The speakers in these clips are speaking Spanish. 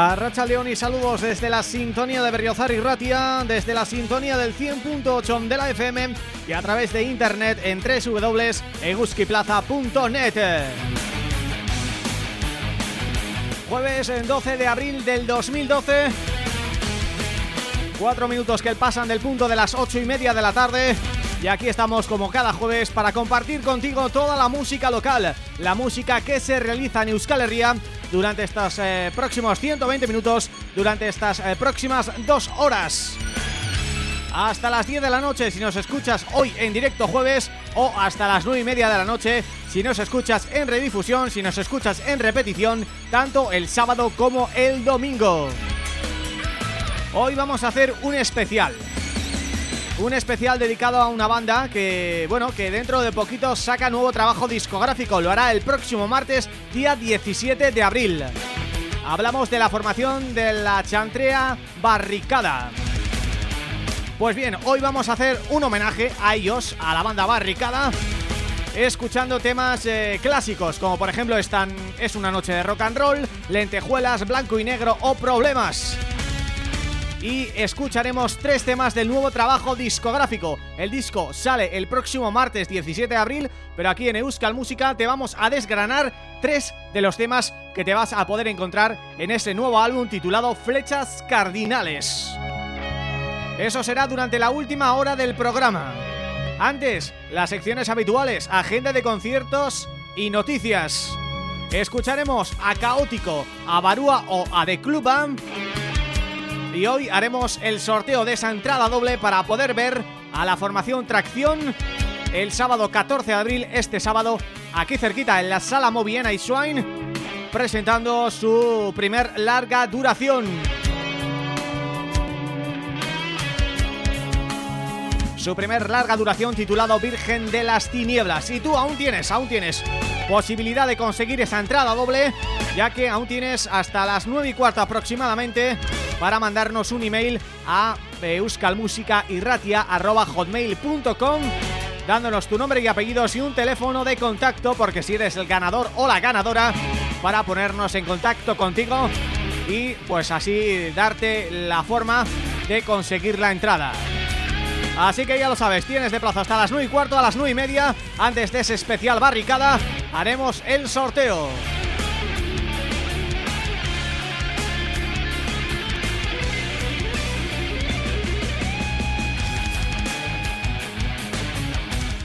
A Racha León y saludos desde la sintonía de Berriozar y Ratia, desde la sintonía del 100.8 de la FM y a través de internet en www.eguskiplaza.net. Jueves 12 de abril del 2012 Cuatro minutos que pasan del punto de las ocho y media de la tarde y aquí estamos como cada jueves para compartir contigo toda la música local, la música que se realiza en Euskal Herria durante estos eh, próximos 120 minutos, durante estas eh, próximas dos horas. hasta las 10 de la noche si nos escuchas hoy en directo jueves o hasta las 9 y media de la noche si nos escuchas en redifusión, si nos escuchas en repetición, tanto el sábado como el domingo. Hoy vamos a hacer un especial un especial dedicado a una banda que, bueno, que dentro de poquito saca nuevo trabajo discográfico. Lo hará el próximo martes, día 17 de abril. Hablamos de la formación de la Chantrea Barricada. Pues bien, hoy vamos a hacer un homenaje a ellos, a la banda Barricada, escuchando temas eh, clásicos, como por ejemplo están Es una noche de rock and roll, Lentejuelas, Blanco y Negro o Problemas y escucharemos tres temas del nuevo trabajo discográfico. El disco sale el próximo martes 17 de abril, pero aquí en Euskal Música te vamos a desgranar tres de los temas que te vas a poder encontrar en ese nuevo álbum titulado Flechas Cardinales. Eso será durante la última hora del programa. Antes, las secciones habituales, agenda de conciertos y noticias. Escucharemos a Caótico, a Barúa o a The Club y hoy haremos el sorteo de esa entrada doble para poder ver a la formación Tracción el sábado 14 de abril, este sábado, aquí cerquita en la Sala Moviena y Swine, presentando su primer larga duración. Su primer larga duración titulado Virgen de las Tinieblas. Y tú aún tienes, aún tienes posibilidad de conseguir esa entrada doble, ya que aún tienes hasta las 9 y cuarto aproximadamente para mandarnos un email a euskalmusicairratia.hotmail.com dándonos tu nombre y apellidos y un teléfono de contacto porque si eres el ganador o la ganadora para ponernos en contacto contigo y pues así darte la forma de conseguir la entrada. Así que ya lo sabes, tienes de plazo hasta las 9 y cuarto, a las 9 y media, antes de ese especial barricada, haremos el sorteo.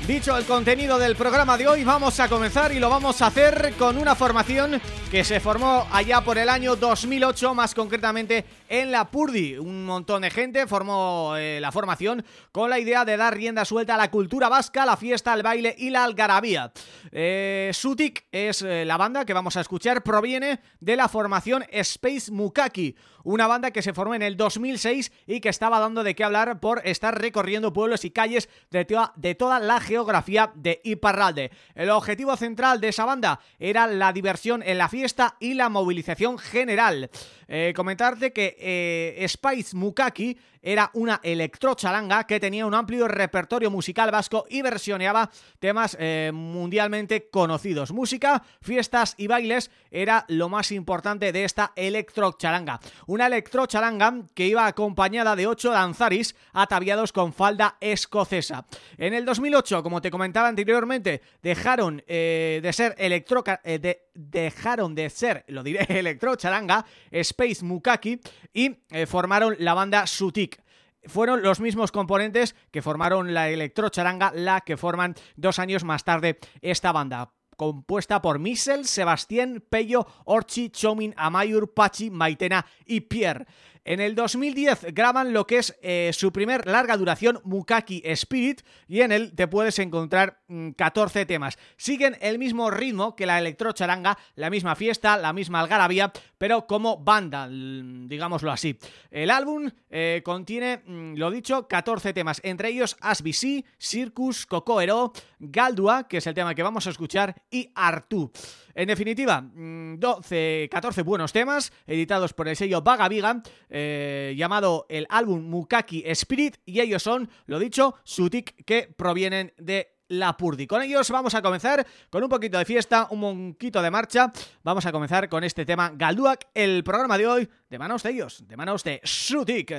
Dicho el contenido del programa de hoy, vamos a comenzar y lo vamos a hacer con una formación que se formó allá por el año 2008, más concretamente en la Purdi. Un montón de gente formó eh, la formación con la idea de dar rienda suelta a la cultura vasca, la fiesta, el baile y la algarabía. Eh, Sutik es eh, la banda que vamos a escuchar, proviene de la formación Space Mukaki, una banda que se formó en el 2006 y que estaba dando de qué hablar por estar recorriendo pueblos y calles de, de toda la geografía de Iparralde. El objetivo central de esa banda era la diversión en la fiesta y la movilización general. Eh, comentarte que eh, Spice Mukaki era una electrochalanga que tenía un amplio repertorio musical vasco y versioneaba temas eh, mundialmente conocidos. Música, fiestas y bailes era lo más importante de esta electrochalanga. Una electrochalanga que iba acompañada de ocho danzaris ataviados con falda escocesa. En el 2008, como te comentaba anteriormente, dejaron eh, de ser electro... Eh, dejaron de ser, lo diré, electrochalanga, Space Mukaki y formaron la banda Sutik fueron los mismos componentes que formaron la electrocharanga, la que forman dos años más tarde esta banda compuesta por Michel, Sebastián, Pello, Orchi, Chomin, Amayur, Pachi, Maitena y Pierre. En el 2010 graban lo que es eh, su primer larga duración, Mukaki Spirit, y en él te puedes encontrar 14 mm, temas. Siguen el mismo ritmo que la electrocharanga, la misma fiesta, la misma algarabía, pero como banda, digámoslo así. El álbum eh, contiene, mm, lo dicho, 14 temas, entre ellos Asbisi, Circus, Cocoero, Galdua, que es el tema que vamos a escuchar, y Artú. En definitiva, 12, mm, 14 buenos temas editados por el sello Vaga Viga, eh, llamado el álbum Mukaki Spirit y ellos son, lo dicho, Sutik que provienen de la Purdi. Con ellos vamos a comenzar con un poquito de fiesta, un poquito de marcha. Vamos a comenzar con este tema Galduak, el programa de hoy de manos de ellos, de manos de Sutik.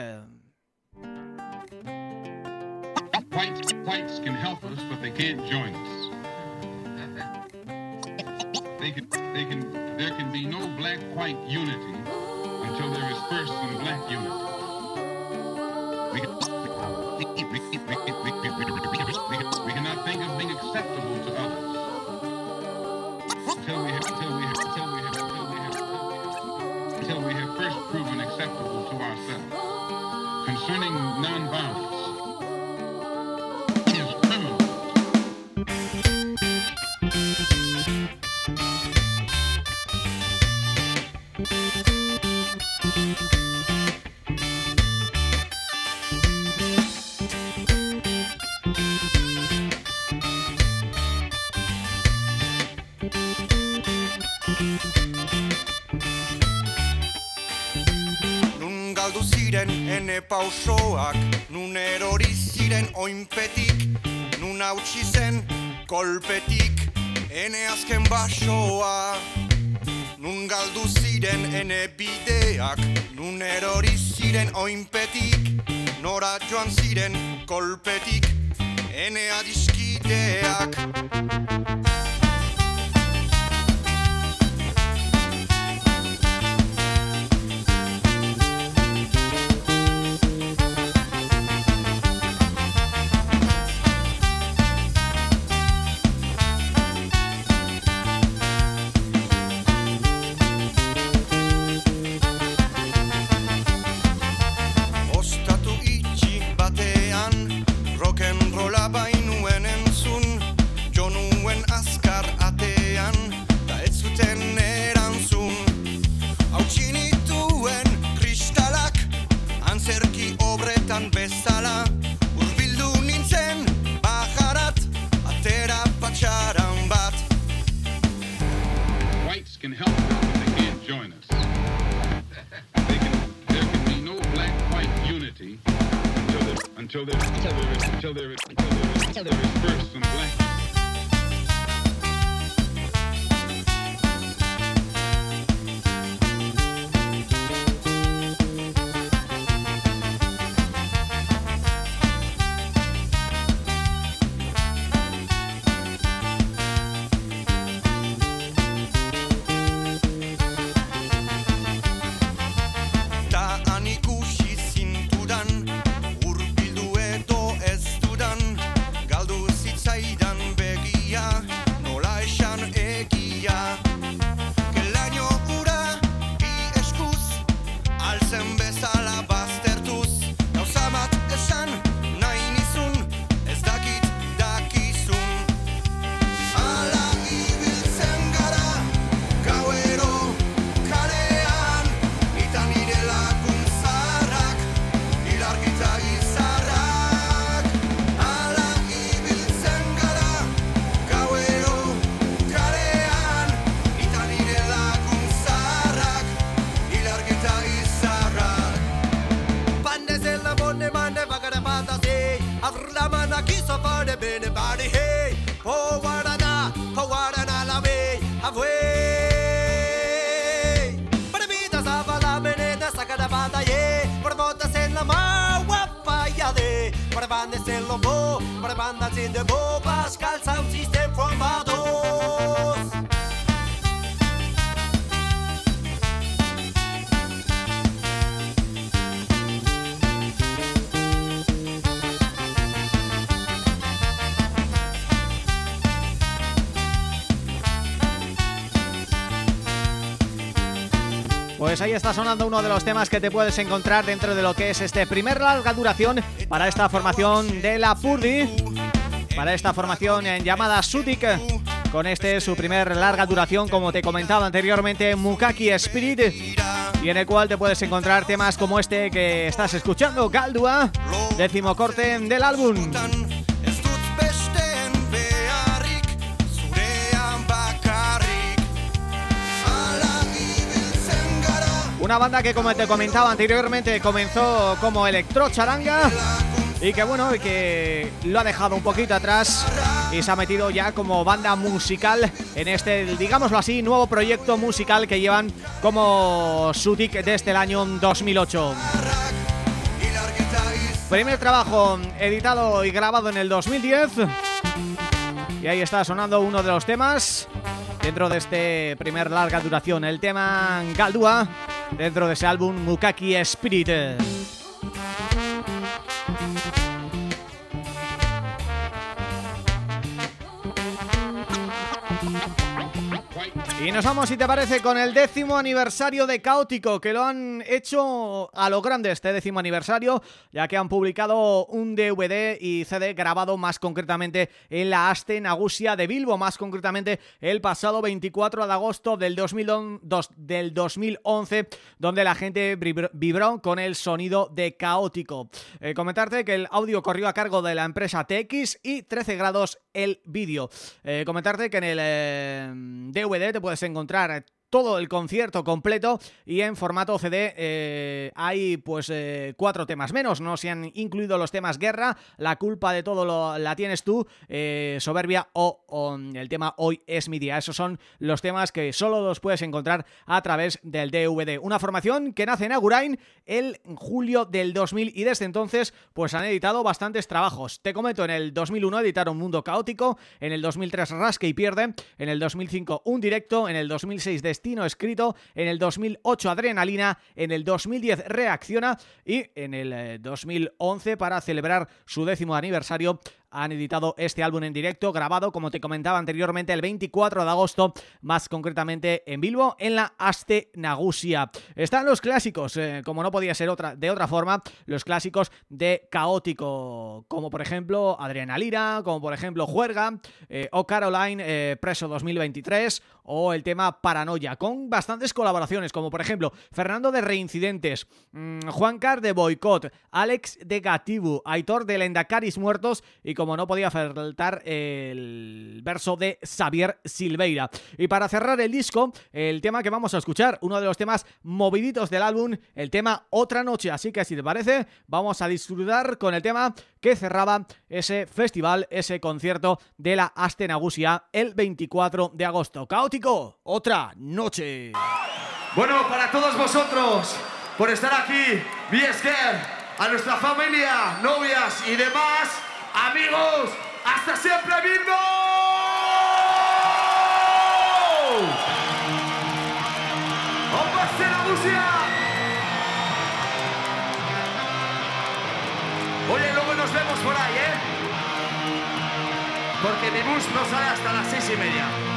they can, they can, there can be no black-white unity until there is first some black unity. We, can, we, we, we, we, cannot think of being acceptable to others until we have, until we have, until we have, until we have, until we have first proven acceptable to ourselves. Concerning nonviolence, pausoak Nun erori ziren oinpetik Nun hautsi zen kolpetik Ene azken basoa. Nun galdu ziren ene bideak Nun erori ziren oinpetik Nora joan ziren kolpetik Ene adiskideak Pues ahí está sonando uno de los temas que te puedes encontrar dentro de lo que es este primer larga duración para esta formación de la Purdi, para esta formación en llamada Sudik, con este su primer larga duración, como te comentaba anteriormente, Mukaki Spirit, y en el cual te puedes encontrar temas como este que estás escuchando, Galdua, décimo corte del álbum. Una banda que como te comentaba anteriormente comenzó como electrocharanga y que bueno, y que lo ha dejado un poquito atrás y se ha metido ya como banda musical en este, digámoslo así, nuevo proyecto musical que llevan como Sutik desde el año 2008. Ilargita iz Primer trabajo editado y grabado en el 2010 y ahí está sonando uno de los temas dentro de este primer larga duración, el tema Galdua dentro de ese álbum Mukaki Spirit. Nos vamos, si te parece, con el décimo aniversario de Caótico, que lo han hecho a lo grande este décimo aniversario, ya que han publicado un DVD y CD grabado más concretamente en la Aste Nagusia de Bilbo, más concretamente el pasado 24 de agosto del, 2002 del 2011, donde la gente vibr- vibró con el sonido de Caótico. Eh, comentarte que el audio corrió a cargo de la empresa TX y 13 grados el vídeo. Eh, comentarte que en el eh, DVD te puedes encontrar todo el concierto completo y en formato CD eh, hay pues eh, cuatro temas menos, no se han incluido los temas Guerra, La culpa de todo la tienes tú, eh, Soberbia o, el tema Hoy es mi día. Esos son los temas que solo los puedes encontrar a través del DVD. Una formación que nace en Agurain el julio del 2000 y desde entonces pues han editado bastantes trabajos. Te comento, en el 2001 editaron Mundo Caótico, en el 2003 Rasque y Pierde, en el 2005 Un Directo, en el 2006 Destino Escrito, en el 2008 Adrenalina, en el 2010 Reacciona y en el 2011 eh, para celebrar su décimo aniversario han editado este álbum en directo, grabado, como te comentaba anteriormente, el 24 de agosto, más concretamente en Bilbo, en la Aste Nagusia. Están los clásicos, eh, como no podía ser otra de otra forma, los clásicos de Caótico, como por ejemplo Adriana Lira, como por ejemplo Juerga, eh, o Caroline, eh, Preso 2023, o el tema Paranoia, con bastantes colaboraciones, como por ejemplo Fernando de Reincidentes, mm, Juan Car de Boicot, Alex de Gatibu, Aitor de Lendacaris Muertos y como no podía faltar el verso de Xavier Silveira. Y para cerrar el disco, el tema que vamos a escuchar, uno de los temas moviditos del álbum, el tema Otra Noche, así que si te parece, vamos a disfrutar con el tema que cerraba ese festival, ese concierto de la Astenagusia el 24 de agosto. Caótico, otra noche. Bueno, para todos vosotros, por estar aquí, Biesker, a nuestra familia, novias y demás, amigos, hasta siempre, Bilbo. Oye, luego nos vemos por ahí, ¿eh? Porque mi bus no sale hasta las seis y media.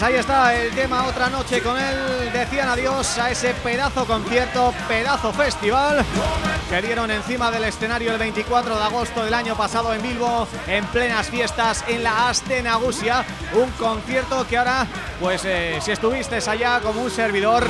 Pues ahí está el tema Otra Noche con él. Decían adiós a ese pedazo concierto, pedazo festival Que dieron encima del escenario el 24 de agosto del año pasado en Bilbo En plenas fiestas en la Astenagusia Un concierto que ahora, pues eh, si estuviste allá como un servidor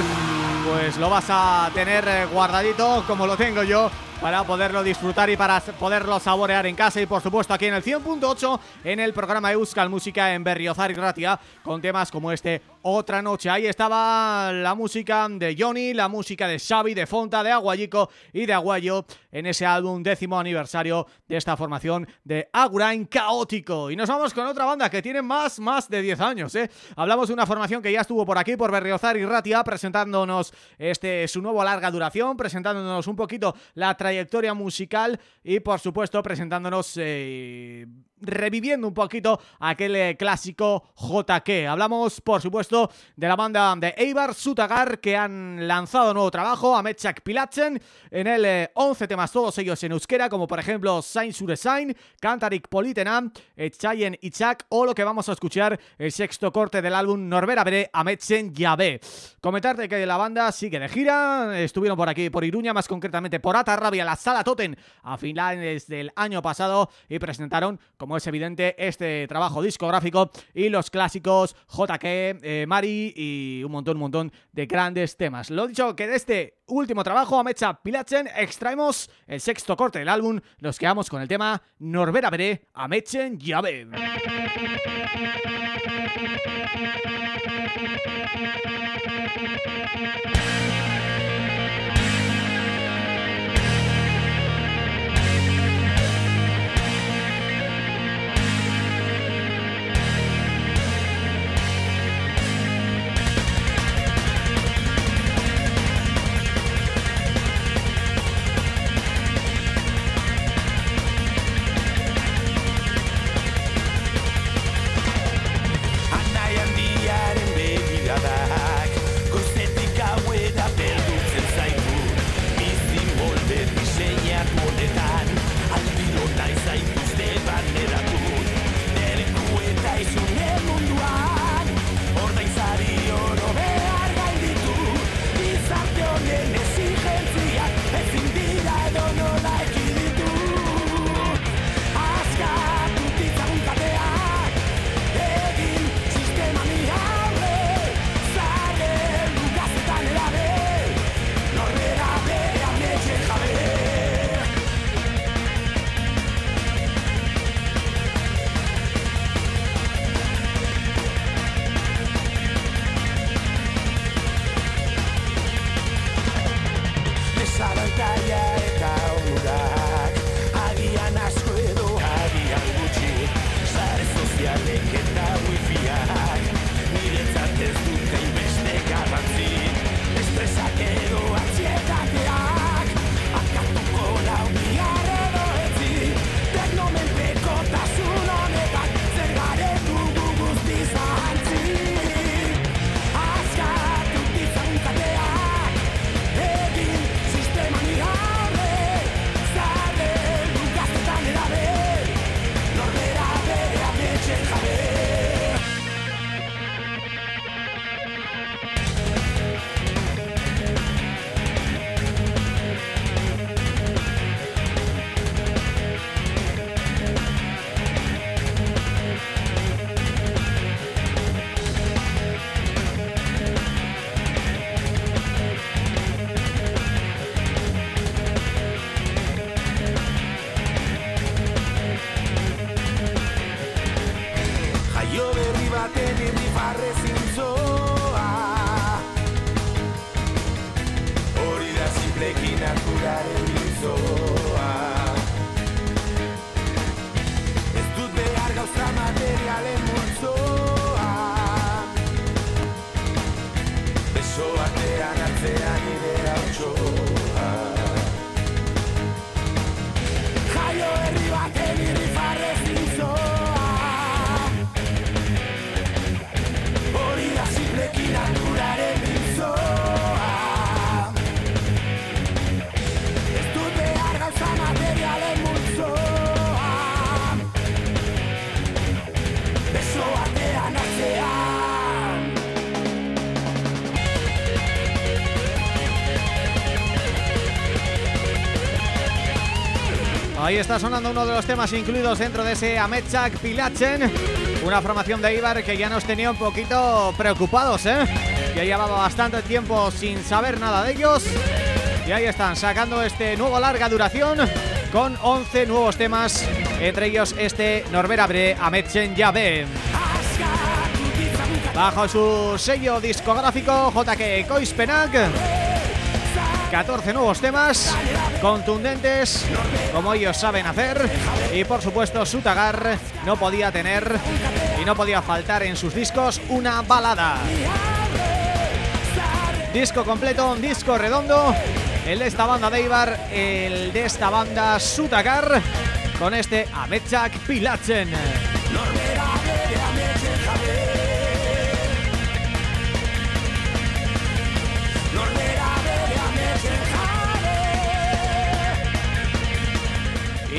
Pues lo vas a tener eh, guardadito como lo tengo yo para poderlo disfrutar y para poderlo saborear en casa y por supuesto aquí en el 100.8 en el programa Euskal Música en Berriozar y Ratia con temas como este Otra Noche. Ahí estaba la música de Johnny, la música de Xavi, de Fonta, de Aguayico y de Aguayo en ese álbum décimo aniversario de esta formación de Agurain Caótico. Y nos vamos con otra banda que tiene más, más de 10 años, ¿eh? Hablamos de una formación que ya estuvo por aquí, por Berriozar y Ratia, presentándonos este su nuevo larga duración, presentándonos un poquito la trayectoria trayectoria musical y por supuesto presentándonos eh, reviviendo un poquito aquel eh, clásico JK. Hablamos, por supuesto, de la banda de Eibar Sutagar que han lanzado nuevo trabajo, Ametsak Pilatzen, en el 11 eh, temas todos ellos en euskera, como por ejemplo Sain Suresain, Cantarik Politenam, Chayen Itzak o lo que vamos a escuchar, el sexto corte del álbum Norbera Bere Ametsen Yabe. Comentarte que la banda sigue de gira, estuvieron por aquí, por Iruña, más concretamente por Atarrabia, la Sala Toten, a finales del año pasado y presentaron como como es evidente, este trabajo discográfico y los clásicos JK, eh, Mari y un montón, un montón de grandes temas. Lo dicho, que de este último trabajo, Amecha Pilachen, extraemos el sexto corte del álbum, nos quedamos con el tema Norbera Veré, Amechen Llave. Está sonando uno de los temas incluidos dentro de ese Ametsak Pilachen. Una formación de Ibar que ya nos tenía un poquito preocupados, ¿eh? Ya llevaba bastante tiempo sin saber nada de ellos. Y ahí están, sacando este nuevo larga duración Con 11 nuevos temas Entre ellos este Norbert Abre Ametsen Yabe. Bajo su sello discográfico JK Koispenak 14 nuevos temas contundentes como ellos saben hacer. Y por supuesto Sutagar no podía tener y no podía faltar en sus discos una balada. Disco completo, un disco redondo el de esta banda de Ibar el de esta banda Sutagar con este Ametsak Pilachen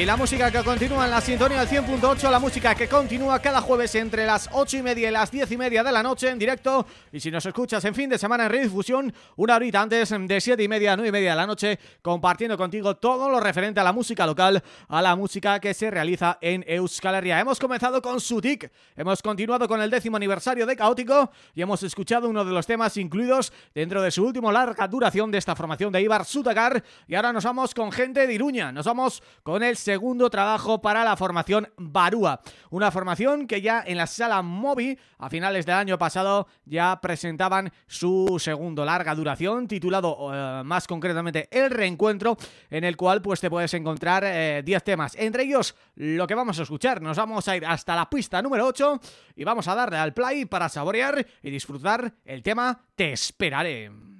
Y la música que continúa en la sintonía del 100.8, la música que continúa cada jueves entre las 8 y media y las 10 y media de la noche en directo. Y si nos escuchas en fin de semana en redifusión, una horita antes de 7 y media, 9 y media de la noche, compartiendo contigo todo lo referente a la música local, a la música que se realiza en Euskal Herria. Hemos comenzado con Sutik, hemos continuado con el décimo aniversario de Caótico y hemos escuchado uno de los temas incluidos dentro de su último larga duración de esta formación de Ibar Sutagar. Y ahora nos vamos con gente de Iruña, nos vamos con el segundo trabajo para la formación Barúa. Una formación que ya en la sala Mobi, a finales del año pasado, ya presentaban su segundo larga duración, titulado eh, más concretamente El Reencuentro, en el cual pues te puedes encontrar 10 eh, temas. Entre ellos, lo que vamos a escuchar, nos vamos a ir hasta la pista número 8 y vamos a darle al play para saborear y disfrutar el tema Te Esperaré.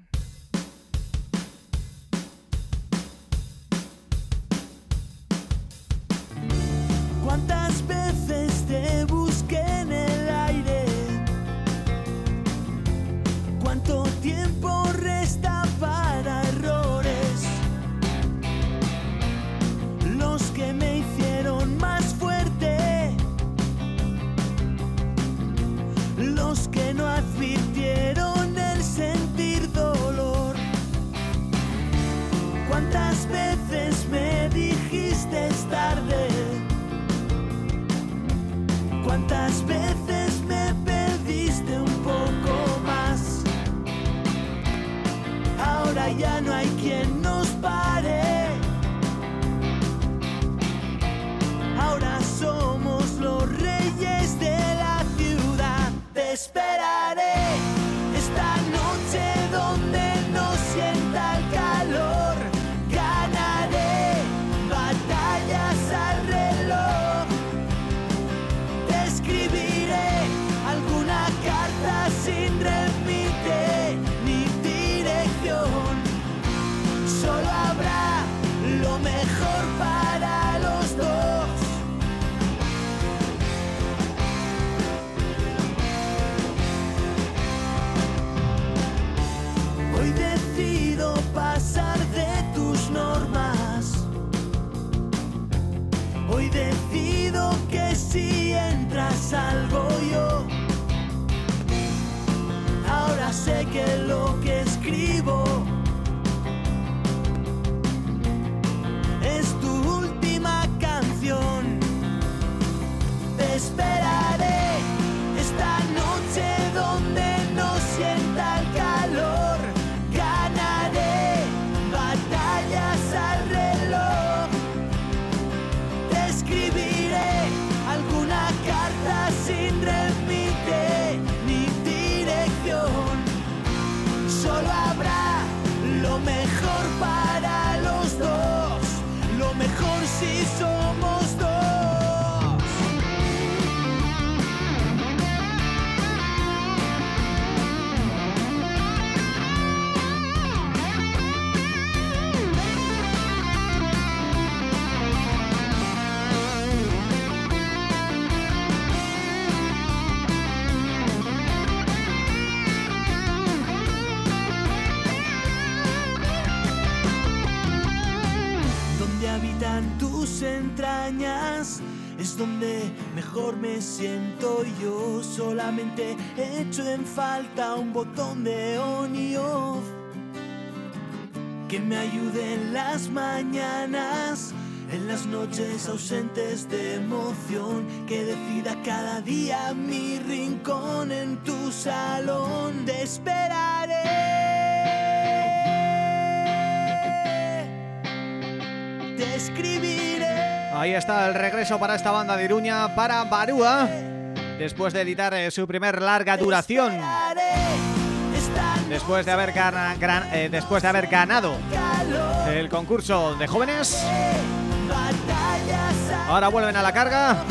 ¿Cuántas veces ¿Cuántas veces me pediste un poco más? Ahora ya no hay quien nos pare. Ahora somos los reyes de la ciudad. Te esperaré salgo yo. Ahora sé que lo que escribo habitan tus entrañas. Es donde mejor me siento yo. Solamente echo en falta un botón de on y off que me ayude en las mañanas. en las noches ausentes de emoción, que decida cada día mi rincón en tu salón. Te esperaré. Ahí está el regreso para esta banda de Iruña, para Barúa, después de editar eh, su primer larga duración. Después de haber, gana, gran, eh, después de haber ganado el concurso de jóvenes. Ahora vuelven a la carga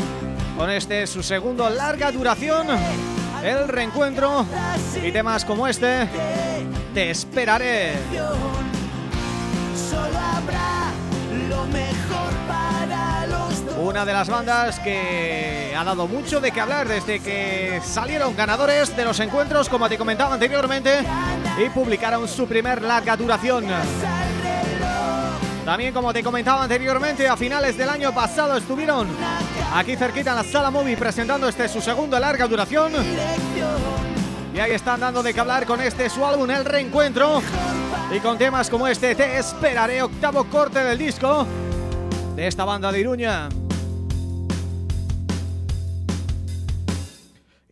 Con este su segundo larga duración El reencuentro Y temas como este Te esperaré Una de las bandas que ha dado mucho de qué hablar desde que salieron ganadores de los encuentros, como te comentaba anteriormente, y publicaron su primer larga duración. También como te comentaba anteriormente, a finales del año pasado estuvieron aquí cerquita en la Sala Movie presentando este su segundo larga duración. Y ahí están dando de qué hablar con este su álbum El Reencuentro. Y con temas como este Te Esperaré, octavo corte del disco de esta banda de Iruña.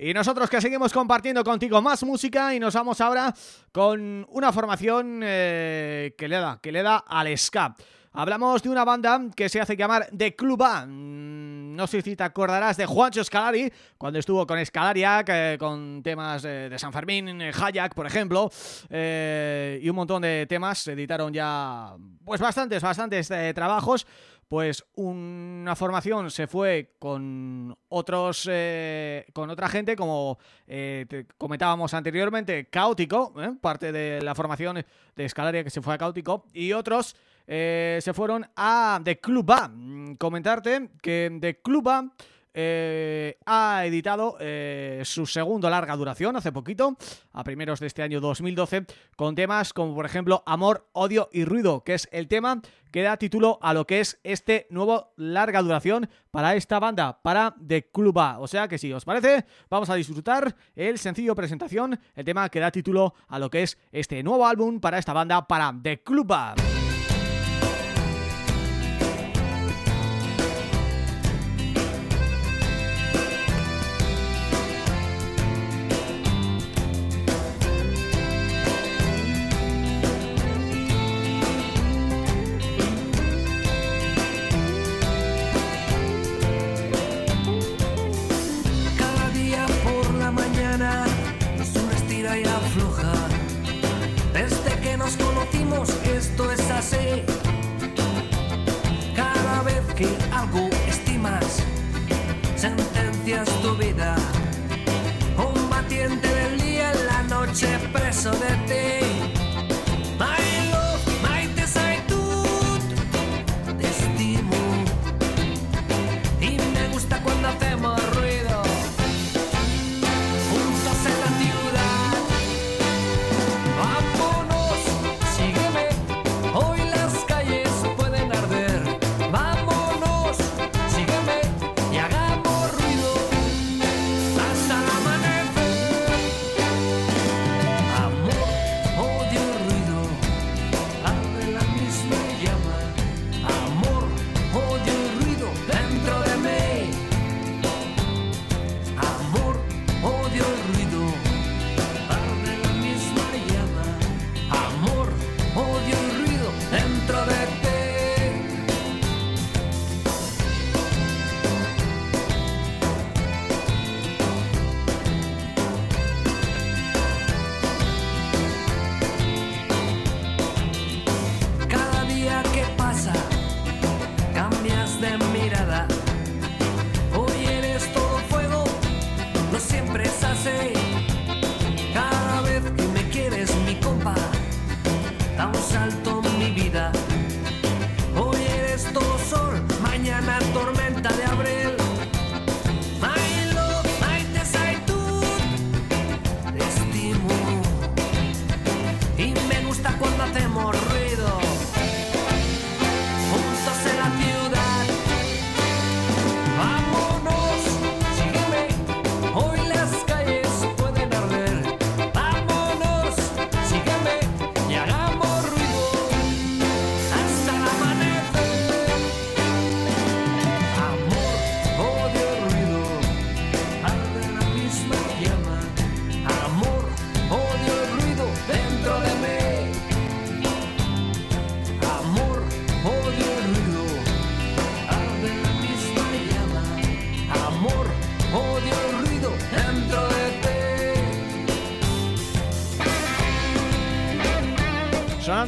Y nosotros que seguimos compartiendo contigo más música y nos vamos ahora con una formación eh, que le da, que le da al ska. Hablamos de una banda que se hace llamar The Club. Mm, no sé si te acordarás de Juancho Scalari, cuando estuvo con Scalariac, eh, con temas eh, de San Fermín, Hayak, por ejemplo, y un montón de temas. Editaron ya, pues bastantes, bastantes trabajos pues una formación se fue con otros eh, con otra gente como eh, comentábamos anteriormente Caótico, ¿eh? parte de la formación de Escalaria que se fue a Caótico y otros se fueron a The Club A. Mm, comentarte que The Club A eh, ha editado eh, su segundo larga duración hace poquito, a primeros de este año 2012, con temas como por ejemplo Amor, Odio y Ruido, que es el tema que da título a lo que es este nuevo larga duración para esta banda, para The Cluba. O sea que si os parece, vamos a disfrutar el sencillo presentación, el tema que da título a lo que es este nuevo álbum para esta banda, para The Cluba.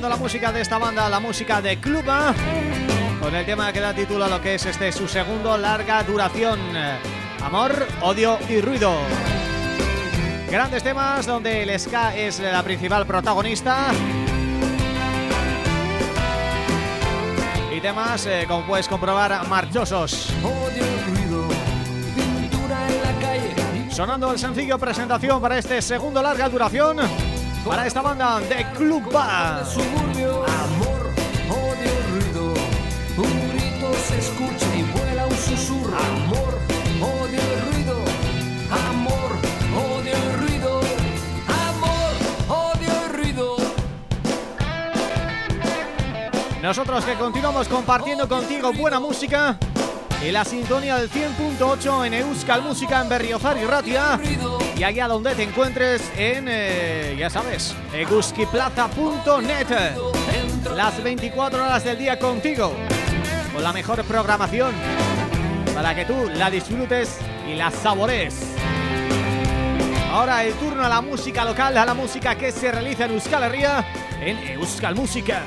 La música de esta banda, la música de Cluba Con el tema que da título a lo que es este su segundo larga duración Amor, odio y ruido. Grandes temas donde el ska es la principal protagonista. Y temas, eh, como puedes comprobar, marchosos. Odio el ruido, pintura en la calle. Sonando el sencillo presentación para este segundo larga duración Para esta banda de Club Ba Suburbio, amor, odio el ruido. Un grito se escucha y vuela un susurro. Amor, odio el ruido. Amor, odio el ruido. Amor, odio el ruido. Nosotros que continuamos compartiendo contigo buena música y la sintonía del 100.8 en Euskal Música en Berriozar y Ratia y allá donde te encuentres en, eh, ya sabes, eguskiplaza.net las 24 horas del día contigo con la mejor programación para que tú la disfrutes y la sabores. Ahora el turno a la música local, a la música que se realiza en Euskal Herria en Euskal Música.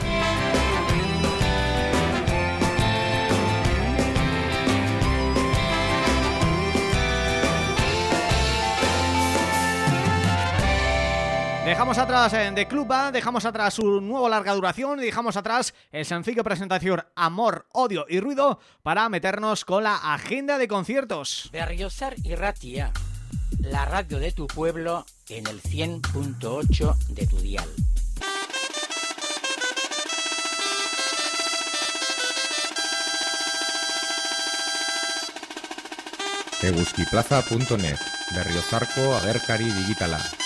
Dejamos atrás eh, de Cluba, dejamos atrás su nuevo larga duración y dejamos atrás el sencillo presentación Amor, Odio y Ruido para meternos con la agenda de conciertos. Berriozar y Ratia, la radio de tu pueblo en el 100.8 de tu dial. Eguzkiplaza.net Berriozarko agerkari digitala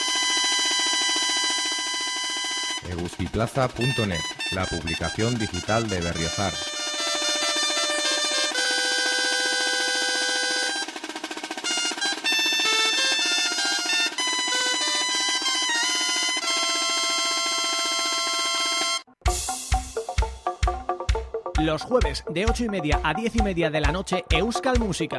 La publicación digital de Berriozar Los jueves de 8 y media a 10 y media de la noche Euskal Música.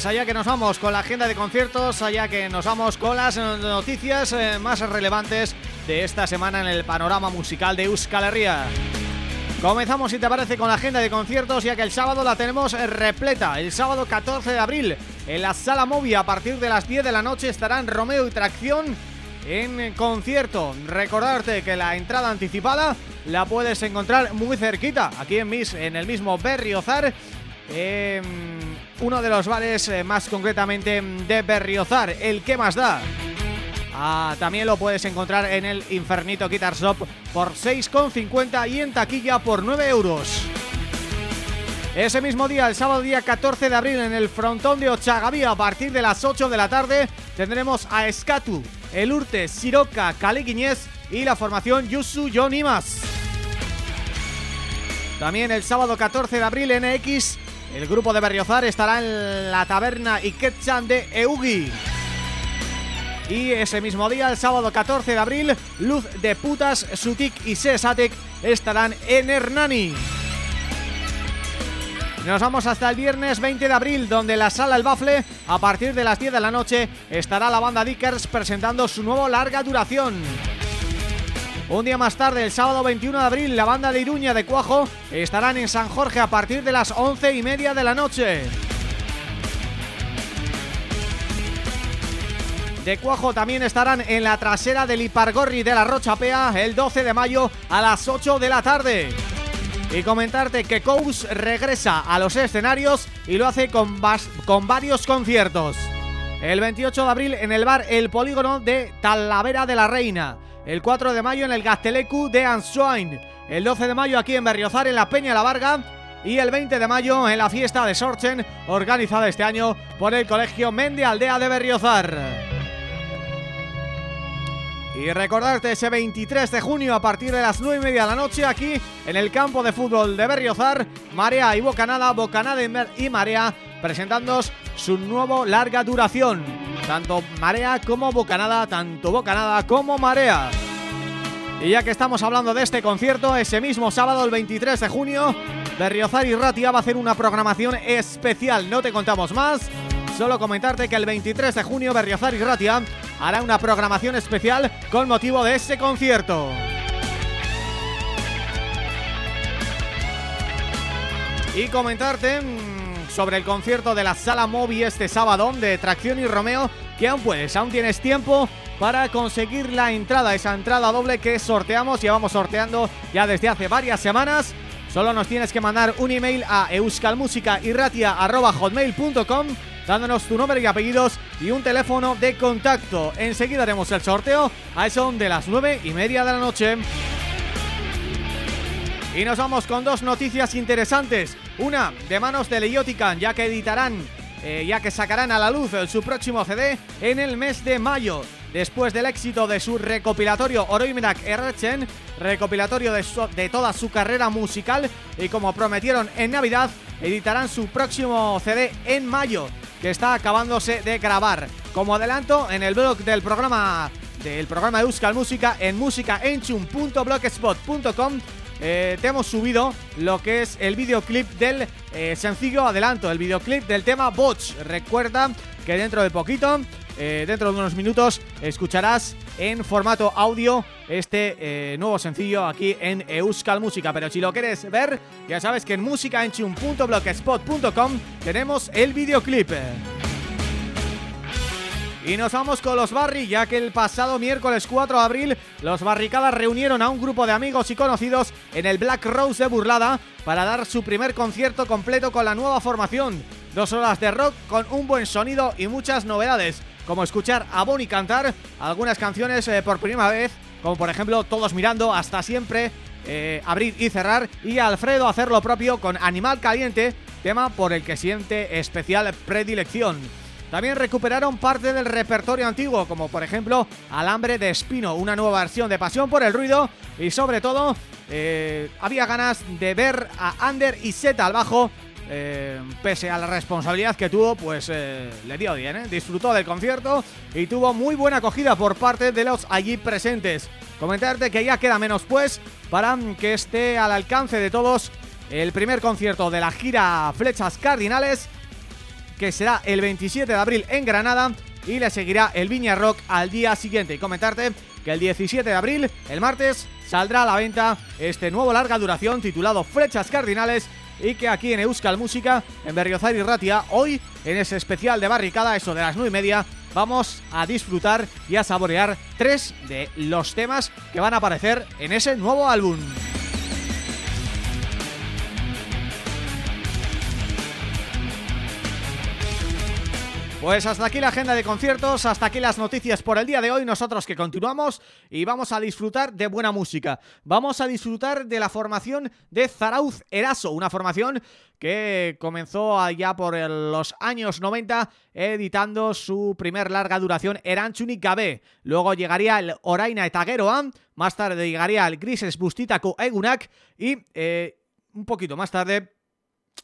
Pues allá que nos vamos con la agenda de conciertos, allá que nos vamos con las noticias eh, más relevantes de esta semana en el panorama musical de Euskal Herria. Comenzamos, si te parece, con la agenda de conciertos, ya que el sábado la tenemos repleta. El sábado 14 de abril, en la Sala Movia, a partir de las 10 de la noche, estarán Romeo y Tracción en concierto. Recordarte que la entrada anticipada la puedes encontrar muy cerquita, aquí en, mis, en el mismo Berriozar, eh, uno de los bares eh, más concretamente de Berriozar, el que más da. Ah, también lo puedes encontrar en el Infernito Guitar Shop por 6,50 y en taquilla por 9 euros. Ese mismo día, el sábado día 14 de abril, en el frontón de Ochagavía, a partir de las 8 de la tarde, tendremos a Escatu, El Urte, Siroca, Calequiñez y la formación Yusu Yonimas. También el sábado 14 de abril, NX, el grupo de Berriozar estará en la taberna Iketchan de Eugi. Y ese mismo día, el sábado 14 de abril, Luz de Putas, Sutik y Sesatek estarán en Hernani. Nos vamos hasta el viernes 20 de abril, donde la Sala El Bafle, a partir de las 10 de la noche, estará la banda Dickers presentando su nuevo larga duración. Un día más tarde, el sábado 21 de abril, la banda de Iruña de Cuajo estarán en San Jorge a partir de las 11 y media de la noche. De Cuajo también estarán en la trasera del Ipargorri de la Rochapea el 12 de mayo a las 8 de la tarde. Y comentarte que Kous regresa a los escenarios y lo hace con, con varios conciertos. El 28 de abril en el bar El Polígono de Talavera de la Reina. El 4 de mayo en el Gastelecu de Ansoain. El 12 de mayo aquí en Berriozar en la Peña La Varga y el 20 de mayo en la fiesta de Sorchen organizada este año por el Colegio Mende Aldea de Berriozar. Y recordarte ese 23 de junio a partir de las 9 y media de la noche aquí en el campo de fútbol de Berriozar, Marea y Bocanada, Bocanada y Marea presentando su nuevo larga duración. Tanto Marea como Bocanada, tanto Bocanada como Marea. Y ya que estamos hablando de este concierto, ese mismo sábado, el 23 de junio, Berriozar y Ratia va a hacer una programación especial. No te contamos más, solo comentarte que el 23 de junio Berriozar y Ratia hará una programación especial con motivo de ese concierto. Y comentarte mm, sobre el concierto de la Sala Movi este sábado de Tracción y Romeo, que aún puedes, aún tienes tiempo para conseguir la entrada, esa entrada doble que sorteamos, llevamos sorteando ya desde hace varias semanas. Solo nos tienes que mandar un email a euskalmusicairratia.hotmail.com dándonos tu nombre y apellidos y un teléfono de contacto. Enseguida haremos el sorteo a eso de las nueve y media de la noche. Y nos vamos con dos noticias interesantes. Una de manos de Leiotican, ya que editarán, eh, ya que sacarán a la luz su próximo CD en el mes de mayo después del éxito de su recopilatorio Oroimenak Errechen, recopilatorio de, de, toda su carrera musical y como prometieron en Navidad, editarán su próximo CD en mayo, que está acabándose de grabar. Como adelanto, en el blog del programa del programa de Euskal Música en musicaenchum.blogspot.com eh, te hemos subido lo que es el videoclip del eh, sencillo adelanto, el videoclip del tema Botch. Recuerda que dentro de poquito eh, dentro de unos minutos escucharás en formato audio este nuevo sencillo aquí en Euskal Música. Pero si lo quieres ver, ya sabes que en musicaenchum.blogspot.com tenemos el videoclip. Y nos vamos con los Barri, ya que el pasado miércoles 4 de abril los Barricadas reunieron a un grupo de amigos y conocidos en el Black Rose de Burlada para dar su primer concierto completo con la nueva formación. Dos horas de rock con un buen sonido y muchas novedades, como escuchar a Bonnie cantar algunas canciones eh, por primera vez, como por ejemplo Todos Mirando, Hasta Siempre, eh, Abrir y Cerrar, y Alfredo hacer lo propio con Animal Caliente, tema por el que siente especial predilección. También recuperaron parte del repertorio antiguo, como por ejemplo Alambre de Espino, una nueva versión de Pasión por el Ruido y sobre todo eh, había ganas de ver a Ander y Zeta al bajo eh, pese a la responsabilidad que tuvo, pues eh, le dio bien, ¿eh? disfrutó del concierto y tuvo muy buena acogida por parte de los allí presentes. Comentarte que ya queda menos pues para que esté al alcance de todos el primer concierto de la gira Flechas Cardinales que será el 27 de abril en Granada y le seguirá el Viña Rock al día siguiente. Y comentarte que el 17 de abril, el martes, saldrá a la venta este nuevo larga duración titulado Flechas Cardinales y que aquí en Euskal Música, en Berriozar y Ratia, hoy en ese especial de barricada, eso de las 9 y media, vamos a disfrutar y a saborear tres de los temas que van a aparecer en ese nuevo álbum. Pues hasta aquí la agenda de conciertos, hasta aquí las noticias por el día de hoy, nosotros que continuamos y vamos a disfrutar de buena música. Vamos a disfrutar de la formación de Zarauz Eraso, una formación que comenzó allá por los años 90 editando su primer larga duración Eranchuni Gabe. Luego llegaría el Oraina Etageroa, más tarde llegaría el Grises Bustitaco Egunak y eh, un poquito más tarde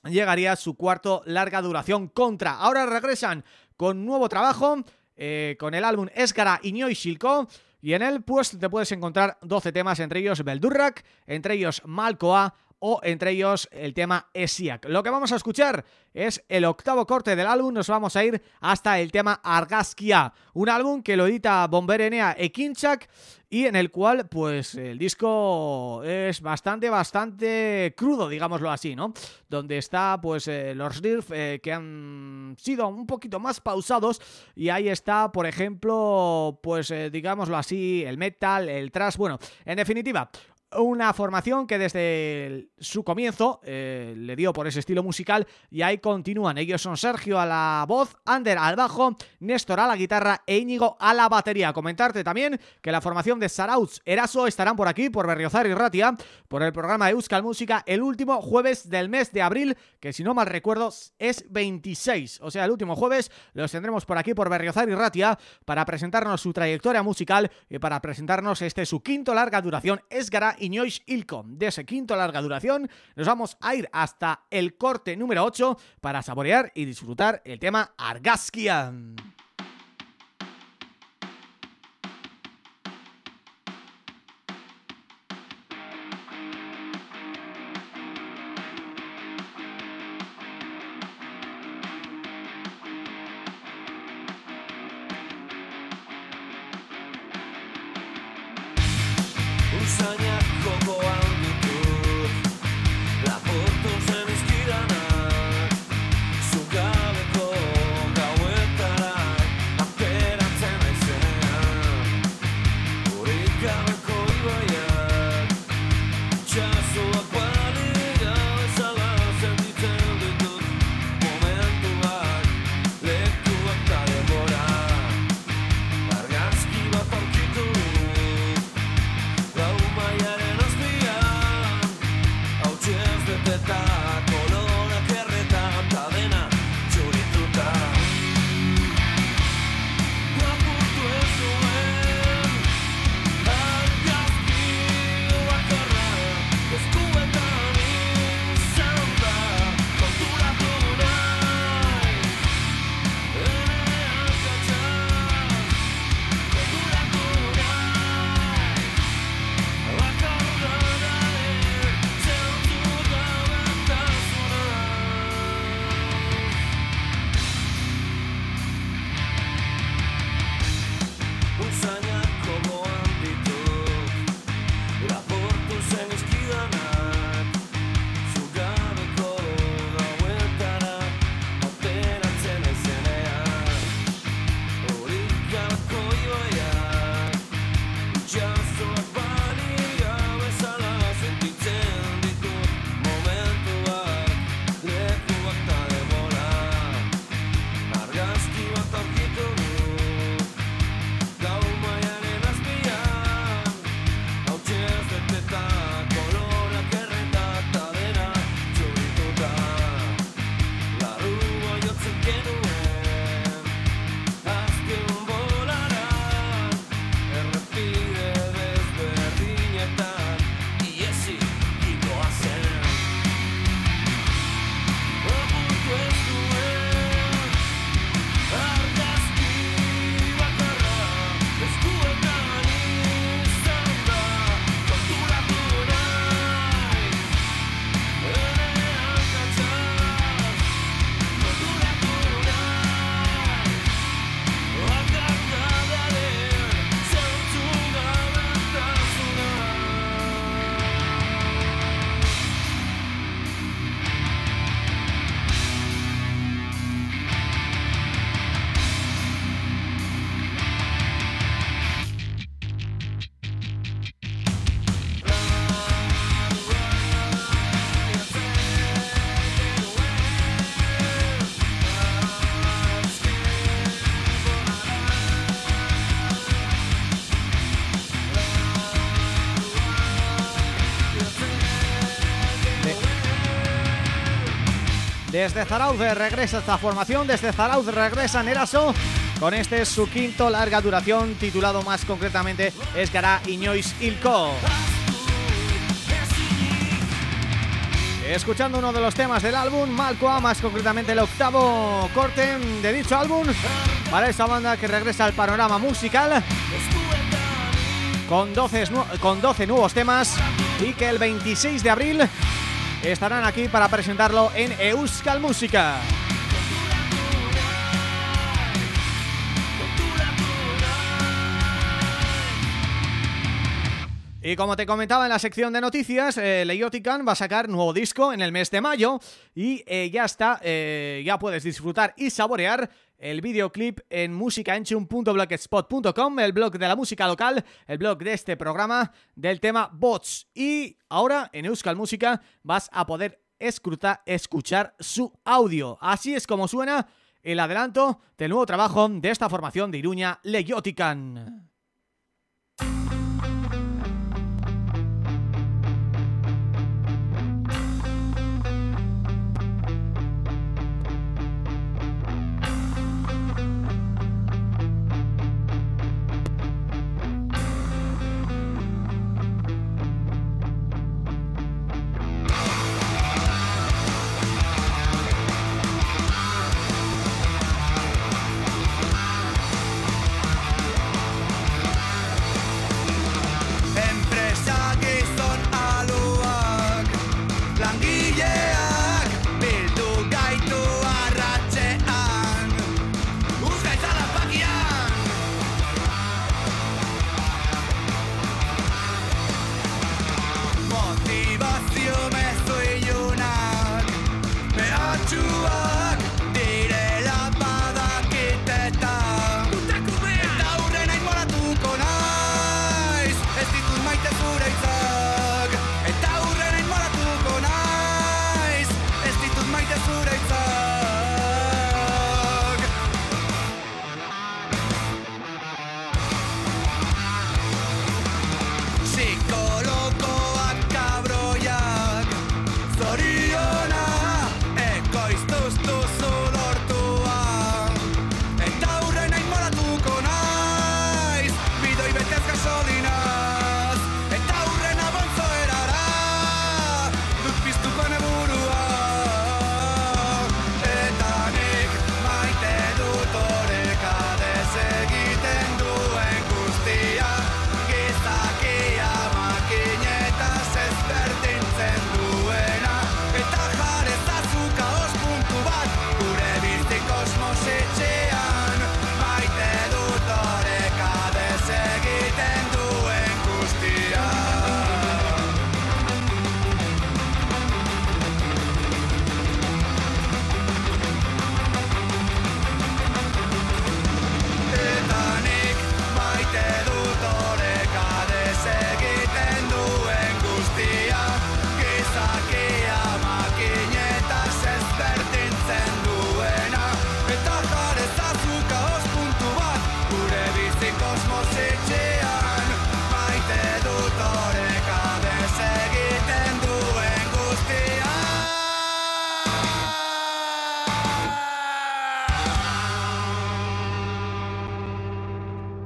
llegaría su cuarto larga duración Contra. Ahora regresan con nuevo trabajo, eh, con el álbum Escara Iñoi Shilko, y en él pues te puedes encontrar 12 temas, entre ellos Beldurrak, entre ellos Malcoa o entre ellos el tema Esiak. Lo que vamos a escuchar es el octavo corte del álbum, nos vamos a ir hasta el tema Argaskia, un álbum que lo edita Bomberenea Ekinchak y en el cual pues el disco es bastante, bastante crudo, digámoslo así, ¿no? Donde está pues eh, los riffs eh, que han sido un poquito más pausados y ahí está, por ejemplo, pues eh, digámoslo así, el metal, el thrash, bueno, en definitiva, una formación que desde su comienzo eh, le dio por ese estilo musical y ahí continúan. Ellos son Sergio a la voz, Ander al bajo, Néstor a la guitarra e Íñigo a la batería. Comentarte también que la formación de Sarauz Eraso estarán por aquí, por Berriozar y Ratia, por el programa de Euskal Música el último jueves del mes de abril, que si no mal recuerdo es 26. O sea, el último jueves los tendremos por aquí, por Berriozar y Ratia, para presentarnos su trayectoria musical y para presentarnos este su quinto larga duración, Esgara Iñois Ilcom. De ese quinto larga duración nos vamos a ir hasta el corte número 8 para saborear y disfrutar el tema Argaskia. Desde Zarauz regresa esta formación, desde Zarauz regresa Neraso con este su quinto larga duración titulado más concretamente Esgará Iñois Ilko. Escuchando uno de los temas del álbum, Malcoa, más concretamente el octavo corte de dicho álbum para esta banda que regresa al panorama musical con 12, nu- con 12 nuevos temas y que el 26 de abril estarán aquí para presentarlo en Euskal Música. Y como te comentaba en la sección de noticias, eh, Leiotican va a sacar nuevo disco en el mes de mayo y eh, ya está, eh, ya puedes disfrutar y saborear el videoclip en musicaenchum.blogspot.com, el blog de la música local, el blog de este programa del tema Bots. Y ahora en Euskal Música vas a poder escrutar, escuchar su audio. Así es como suena el adelanto del nuevo trabajo de esta formación de Iruña, Leyotican.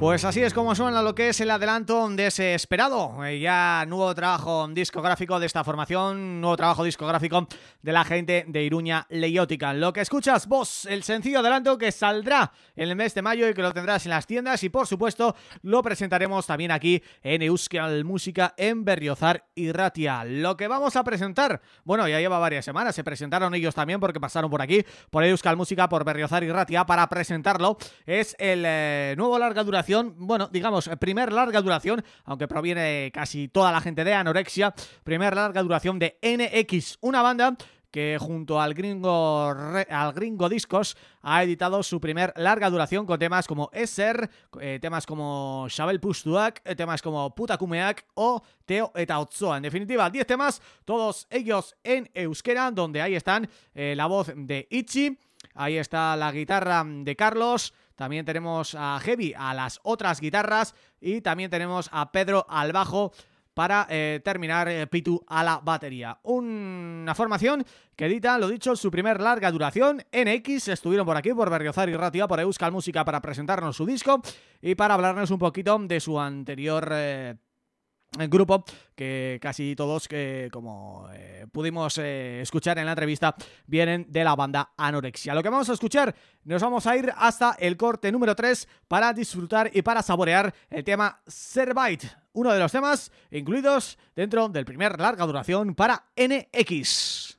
Pues así es como suena lo que es el adelanto de ese esperado, eh, ya nuevo trabajo discográfico de esta formación, nuevo trabajo discográfico de la gente de Iruña Leiótica. Lo que escuchas vos, el sencillo adelanto que saldrá en el mes de mayo y que lo tendrás en las tiendas y por supuesto lo presentaremos también aquí en Euskal Música en Berriozar y Ratia. Lo que vamos a presentar, bueno ya lleva varias semanas, se presentaron ellos también porque pasaron por aquí, por Euskal Música, por Berriozar y Ratia para presentarlo, es el eh, nuevo larga duración bueno, digamos, primer larga duración, aunque proviene casi toda la gente de Anorexia, primer larga duración de NX, una banda que junto al gringo al gringo Discos ha editado su primer larga duración con temas como Esser, eh, temas como Xabel Pustuak, eh, temas como Putakumeak o Teo eta Otsoa. En definitiva, 10 temas, todos ellos en euskera, donde ahí están eh, la voz de Ichi, ahí está la guitarra de Carlos, también tenemos a Heavy a las otras guitarras y también tenemos a Pedro al bajo para eh, terminar eh, Pitu a la batería. Una formación que edita, lo dicho, su primer larga duración. NX estuvieron por aquí, por Berriozar y Ratia, por Euskal Música para presentarnos su disco y para hablarnos un poquito de su anterior... Eh, grupo que casi todos que como eh, pudimos eh, escuchar en la entrevista vienen de la banda Anorexia. Lo que vamos a escuchar, nos vamos a ir hasta el corte número 3 para disfrutar y para saborear el tema Servite, uno de los temas incluidos dentro del primer larga duración para NX.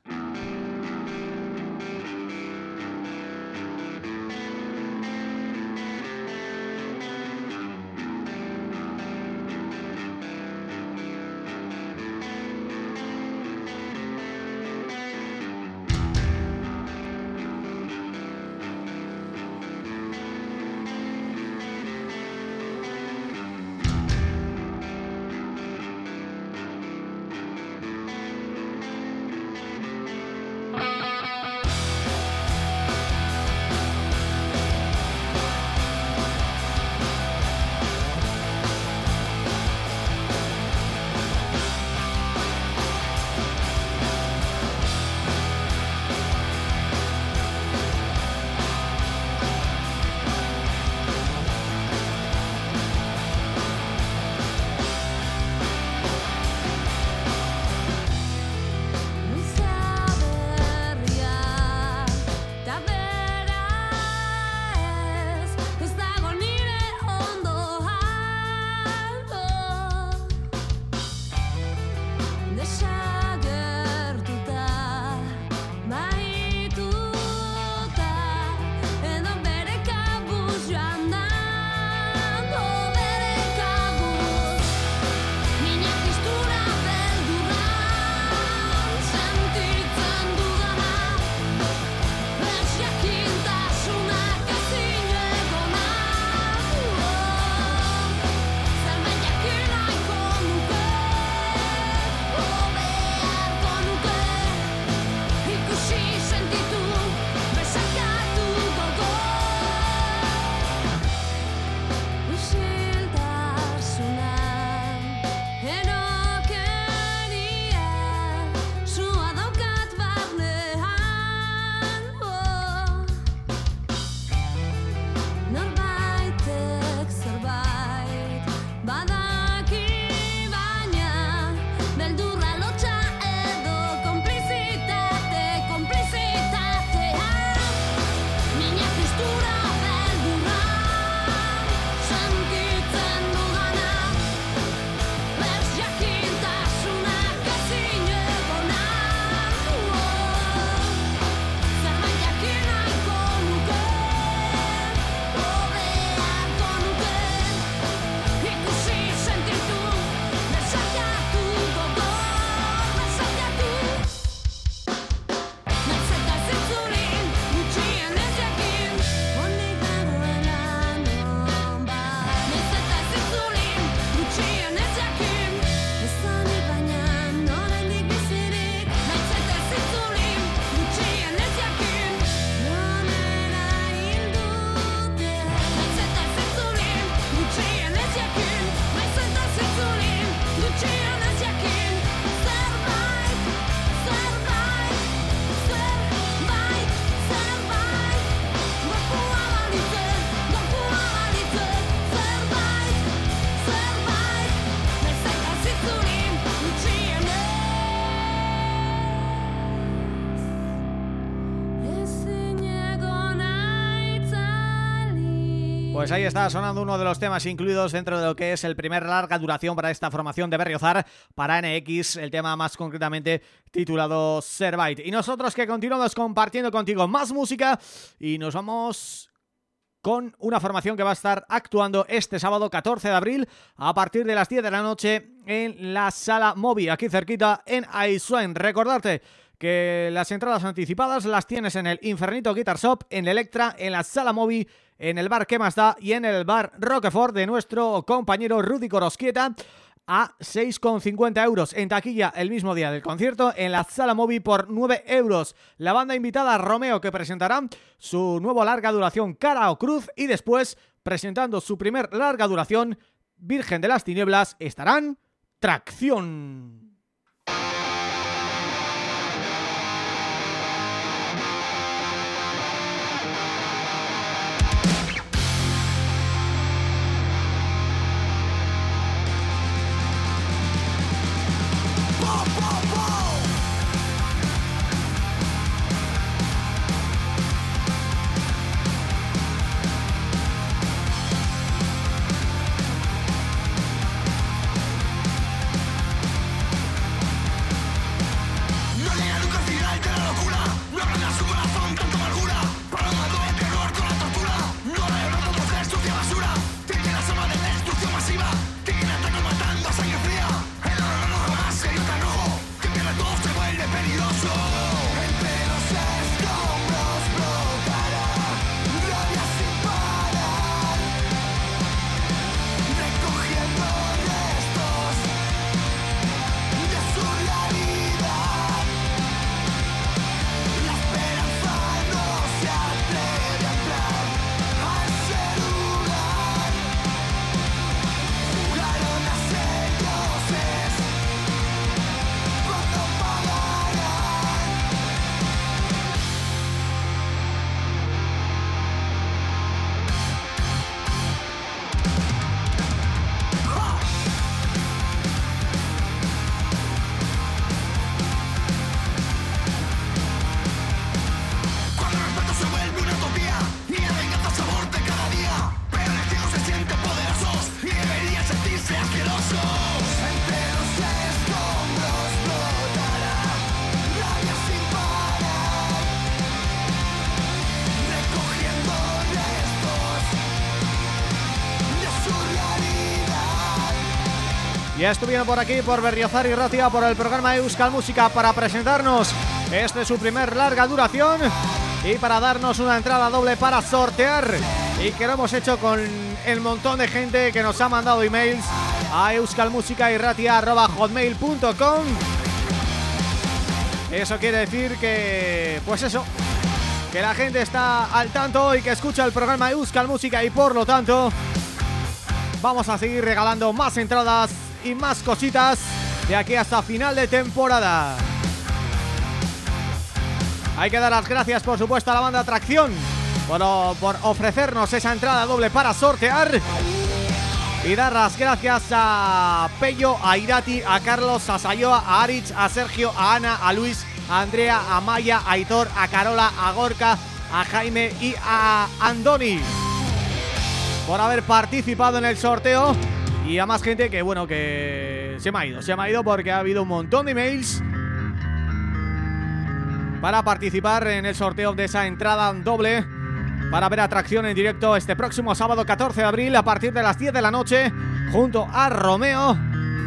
Pues ahí está sonando uno de los temas incluidos dentro de lo que es el primer larga duración para esta formación de Berriozar para NX, el tema más concretamente titulado Servite. Y nosotros que continuamos compartiendo contigo más música y nos vamos con una formación que va a estar actuando este sábado 14 de abril a partir de las 10 de la noche en la Sala Movi, aquí cerquita en Aisuen. Recordarte que las entradas anticipadas las tienes en el Infernito Guitar Shop, en Electra, en la Sala Movi, en el bar Que Más Da y en el bar Roquefort de nuestro compañero Rudy Corosquieta a 6,50 euros en taquilla el mismo día del concierto en la sala Movi por 9 euros. La banda invitada Romeo que presentará su nuevo larga duración Cara o Cruz y después presentando su primer larga duración Virgen de las Tinieblas estarán Tracción. Estuvieron por aquí, por Berriozar y Ratia, por el programa Euskal Música para presentarnos este su primer larga duración y para darnos una entrada doble para sortear. Y que lo hemos hecho con el montón de gente que nos ha mandado emails a euskalmusicairratia.hotmail.com Eso quiere decir que, pues eso, que la gente está al tanto y que escucha el programa Euskal Música y por lo tanto vamos a seguir regalando más entradas y más cositas de aquí hasta final de temporada. Hay que dar las gracias, por supuesto, a la banda Atracción por, por ofrecernos esa entrada doble para sortear. Y dar las gracias a Pello, a Irati, a Carlos, a Sayoa, a Arich, a Sergio, a Ana, a Luis, a Andrea, a Maya, a Aitor, a Carola, a Gorka, a Jaime y a Andoni por haber participado en el sorteo y a más gente que, bueno, que se me ha ido. Se me ha ido porque ha habido un montón de emails para participar en el sorteo de esa entrada doble para ver atracción en directo este próximo sábado 14 de abril a partir de las 10 de la noche junto a Romeo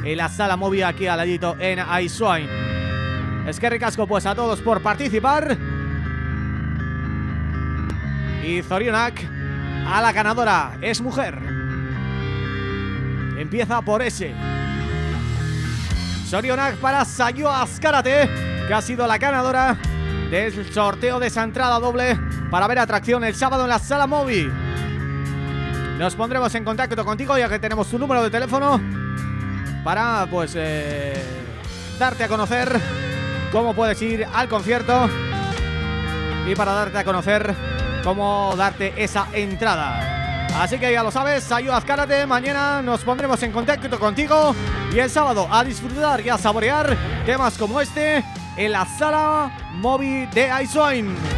en la sala móvil aquí al ladito en Aiswain. Es que ricasco pues a todos por participar y Zorionak a la ganadora es mujer. Empieza por ese. Sorionak para Sayo Azcárate, que ha sido la ganadora del sorteo de esa entrada doble para ver atracción el sábado en la sala móvil. Nos pondremos en contacto contigo ya que tenemos tu número de teléfono para pues eh, darte a conocer cómo puedes ir al concierto y para darte a conocer cómo darte esa entrada. Así que ya lo sabes, ayuda Azcárate, mañana nos pondremos en contacto contigo y el sábado a disfrutar y a saborear temas como este en la sala móvil de Aiswain.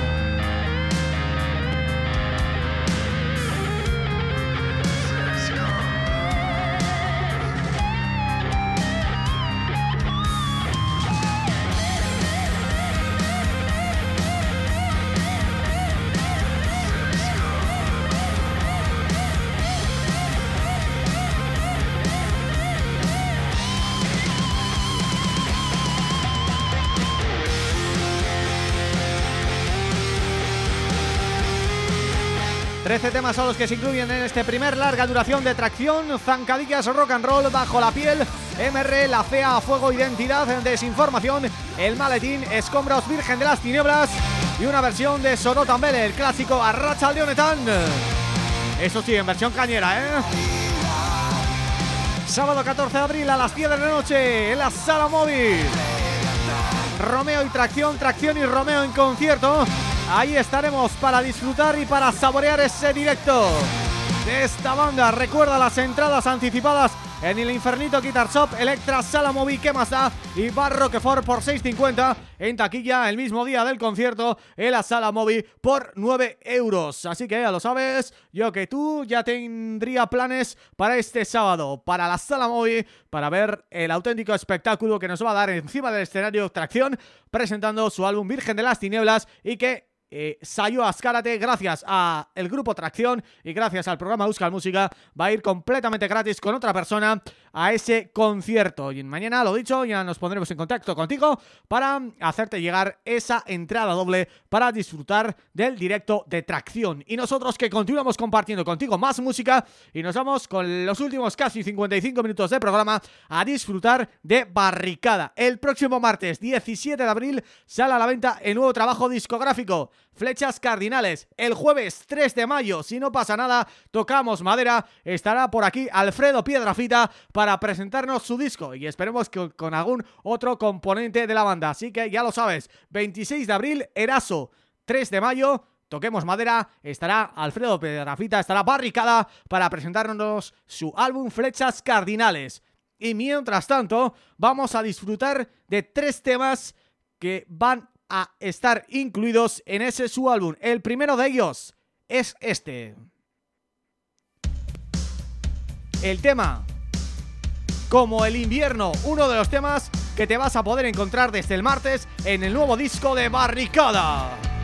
13 temas son los que se incluyen en este primer larga duración de tracción, zancadillas rock and roll, bajo la piel, MR, la fea, fuego, identidad, desinformación, el maletín, escombros, virgen de las tinieblas y una versión de Sorotambele, el clásico Arracha Leonetán. Eso sí, en versión cañera, ¿eh? Sábado 14 de abril a las 10 de la noche en la Sala Móvil. Romeo y Tracción, Tracción y Romeo en concierto Ahí estaremos para disfrutar y para saborear ese directo de esta banda. Recuerda las entradas anticipadas en el Infernito Guitar Shop, Electra, Sala Movi, ¿qué más da? Y Bar Roquefort por 6.50 en taquilla el mismo día del concierto en la Sala Movi por 9 euros. Así que ya lo sabes, yo que tú ya tendría planes para este sábado, para la Sala Movi, para ver el auténtico espectáculo que nos va a dar encima del escenario Tracción, presentando su álbum Virgen de las Tinieblas y que eh, Sayo Ascárate, gracias a el grupo Tracción y gracias al programa Euskal Música, va a ir completamente gratis con otra persona a ese concierto. Y mañana, lo dicho, ya nos pondremos en contacto contigo para hacerte llegar esa entrada doble para disfrutar del directo de Tracción. Y nosotros que continuamos compartiendo contigo más música y nos vamos con los últimos casi 55 minutos de programa a disfrutar de Barricada. El próximo martes 17 de abril sale a la venta el nuevo trabajo discográfico Flechas Cardinales. El jueves 3 de mayo, si no pasa nada, tocamos madera, estará por aquí Alfredo Piedrafita para presentarnos su disco y esperemos que con algún otro componente de la banda. Así que ya lo sabes, 26 de abril, Eraso, 3 de mayo, Toquemos Madera, estará Alfredo Piedrafita, estará Barricada para presentarnos su álbum Flechas Cardinales. Y mientras tanto, vamos a disfrutar de tres temas que van a estar incluidos en ese su álbum. El primero de ellos es este. El tema como el invierno, uno de los temas que te vas a poder encontrar desde el martes en el nuevo disco de Barricada.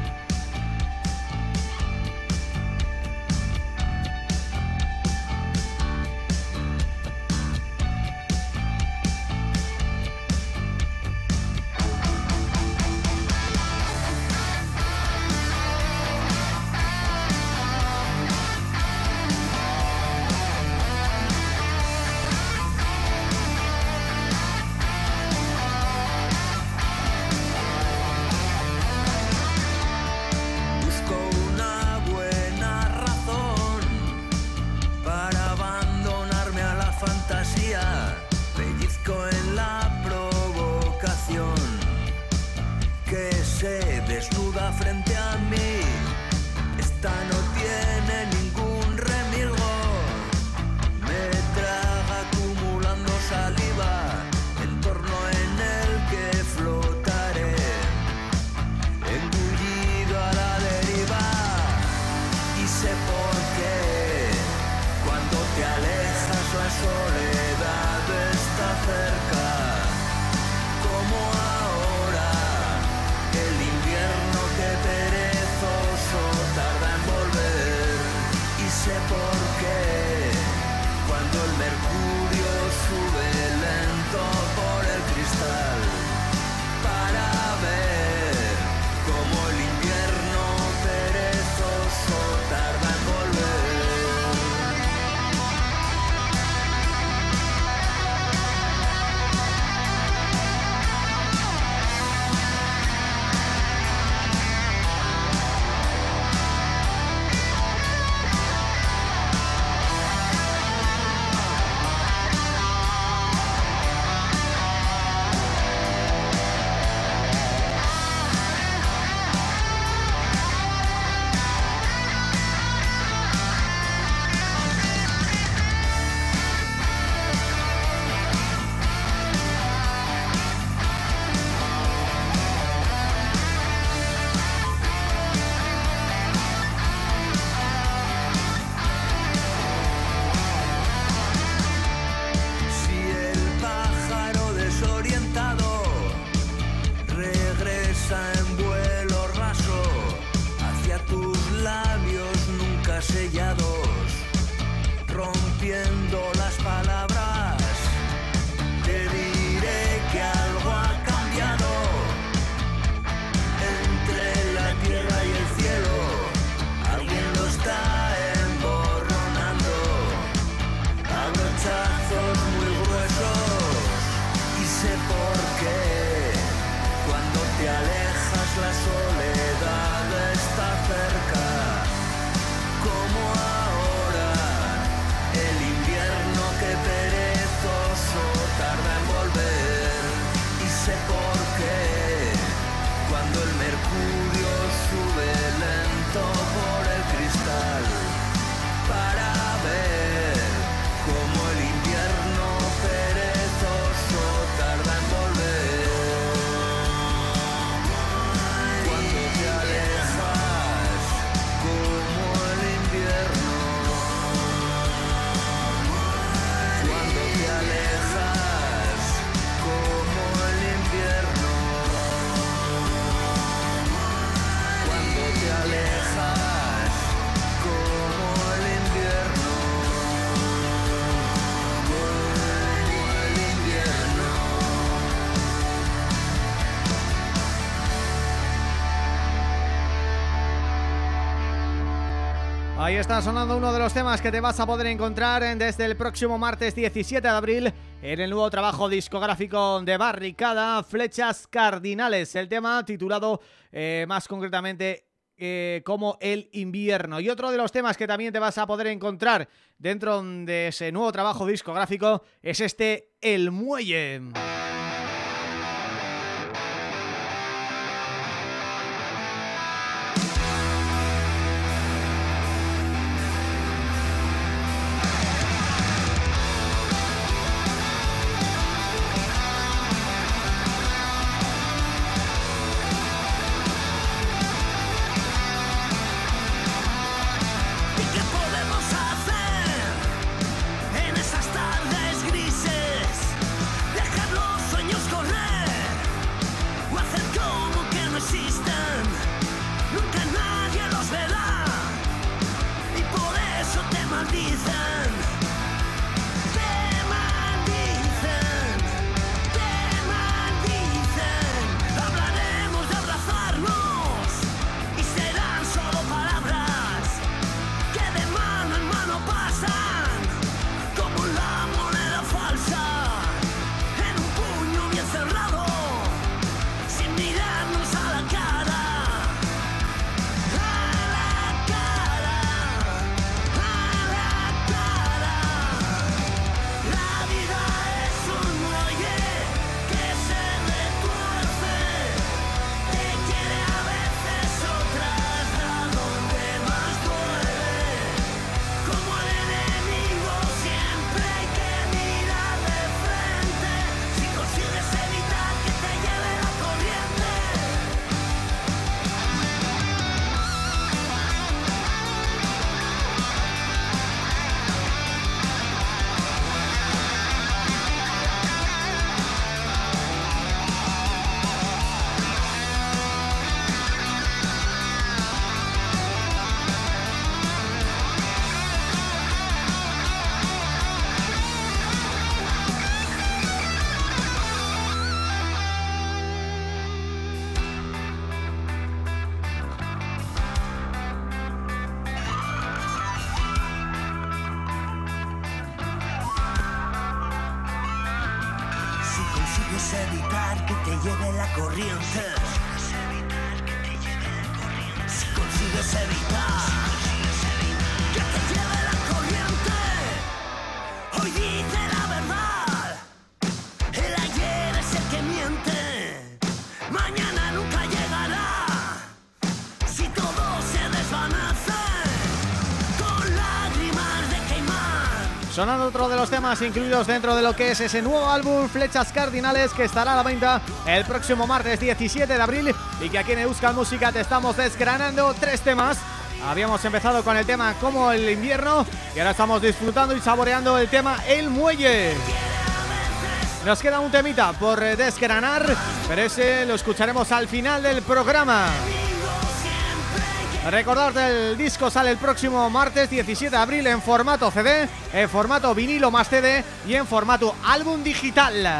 Está sonando uno de los temas que te vas a poder encontrar desde el próximo martes 17 de abril en el nuevo trabajo discográfico de Barricada, Flechas Cardinales, el tema titulado eh, más concretamente eh, como el invierno. Y otro de los temas que también te vas a poder encontrar dentro de ese nuevo trabajo discográfico es este El Muelle. Sonando otro de los temas incluidos dentro de lo que es ese nuevo álbum Flechas Cardinales que estará a la venta el próximo martes 17 de abril. Y que aquí en Euskal Música te estamos desgranando tres temas. Habíamos empezado con el tema Como el invierno y ahora estamos disfrutando y saboreando el tema El Muelle. Nos queda un temita por desgranar, pero ese lo escucharemos al final del programa Recordad el disco sale el próximo martes 17 de abril en formato CD, en formato vinilo más CD y en formato álbum digital.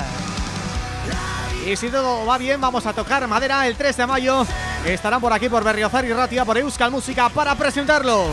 Y si todo va bien vamos a tocar madera el 3 de mayo. Estarán por aquí por Berriozar y Ratia por Euskal Música para presentarlo.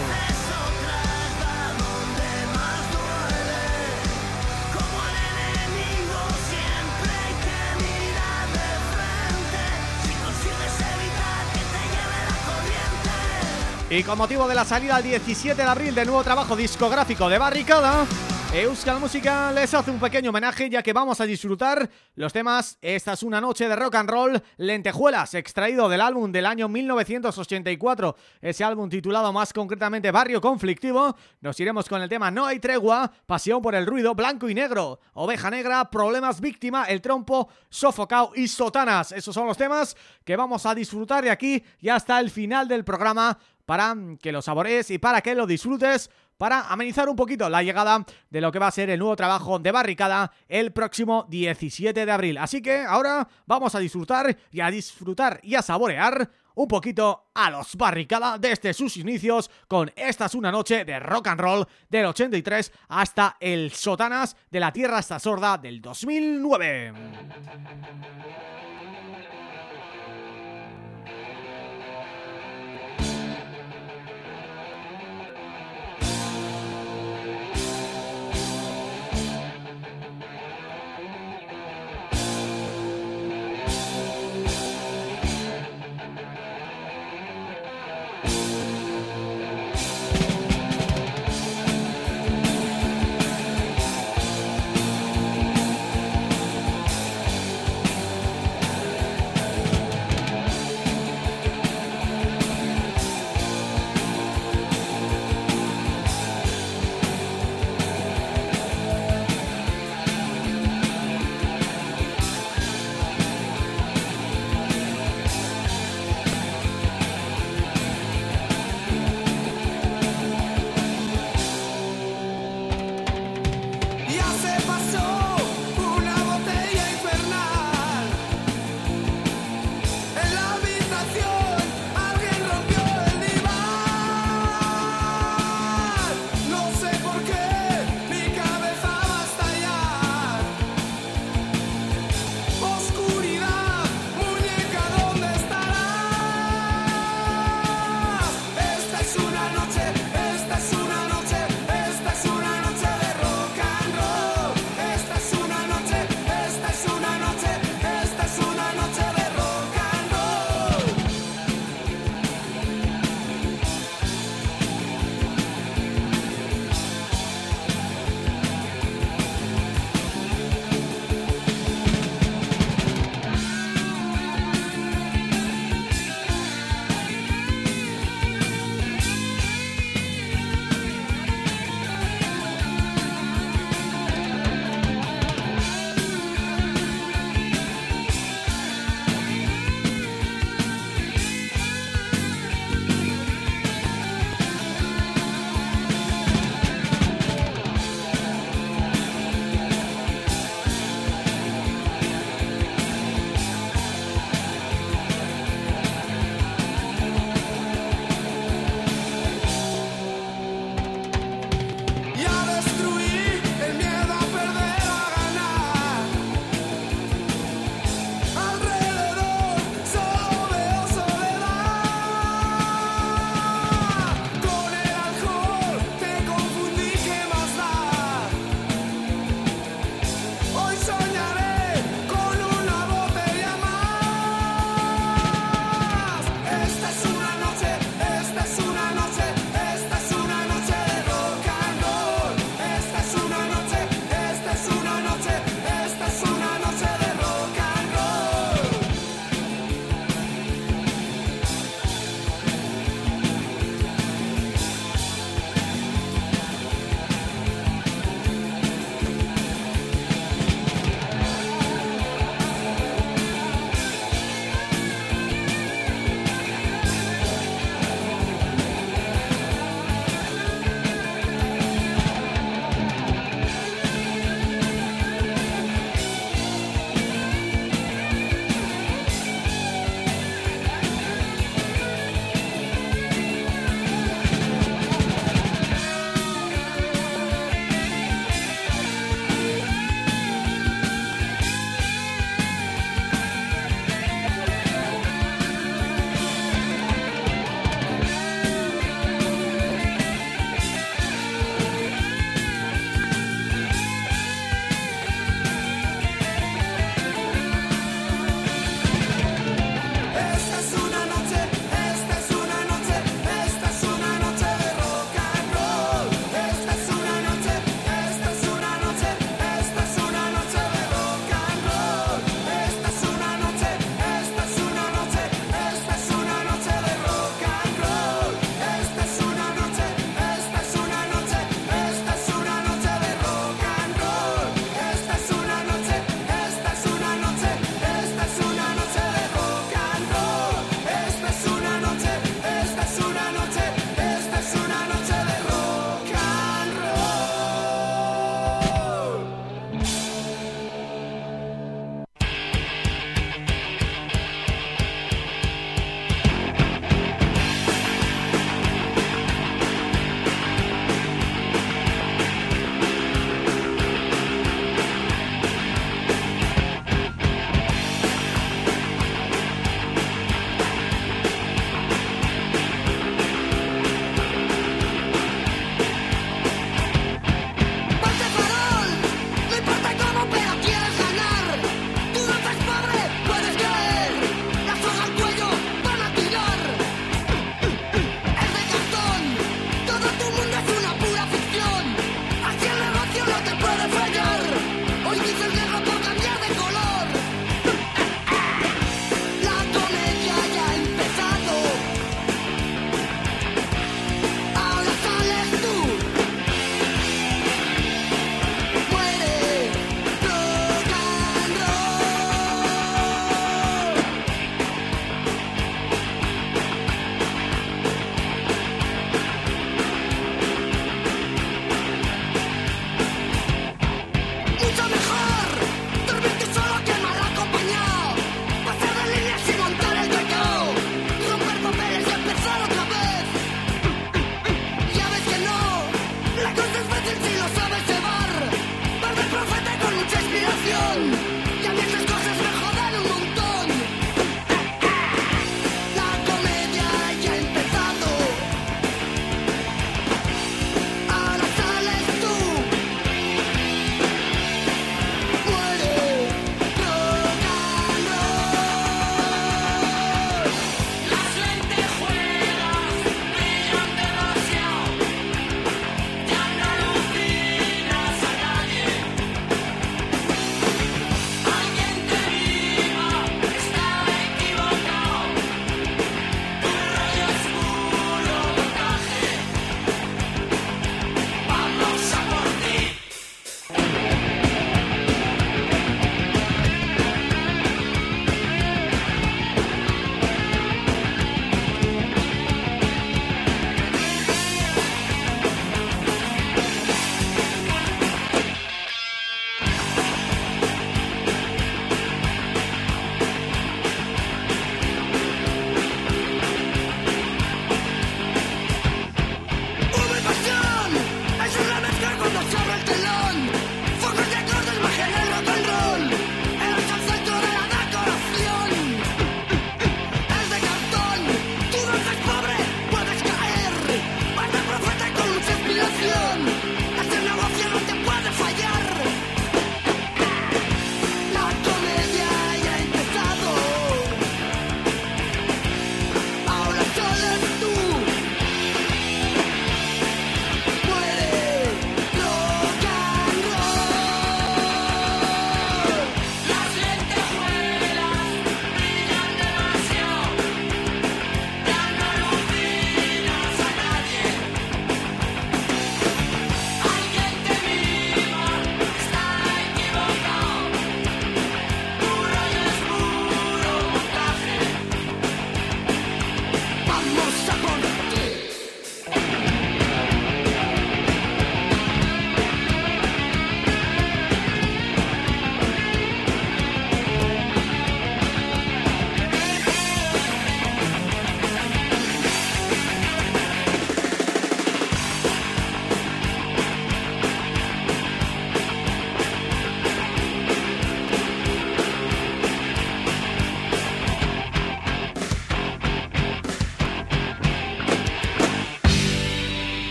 Y con motivo de la salida el 17 de abril del nuevo trabajo discográfico de Barricada Euskal Música les hace un pequeño homenaje ya que vamos a disfrutar los temas Esta es una noche de rock and roll Lentejuelas, extraído del álbum del año 1984 Ese álbum titulado más concretamente Barrio Conflictivo. Nos iremos con el tema No hay tregua, Pasión por el ruido, Blanco y negro Oveja negra, Problemas víctima, El trompo, Sofocao y Sotanas. Esos son los temas que vamos a disfrutar de aquí y hasta el final del programa para que lo saborees y para que lo disfrutes para amenizar un poquito la llegada de lo que va a ser el nuevo trabajo de Barricada el próximo 17 de abril. Así que ahora vamos a disfrutar y a disfrutar y a saborear un poquito a los Barricada desde sus inicios con Esta es una noche de rock and roll del 83 hasta el Sotanas de la Tierra hasta Sorda del 2009.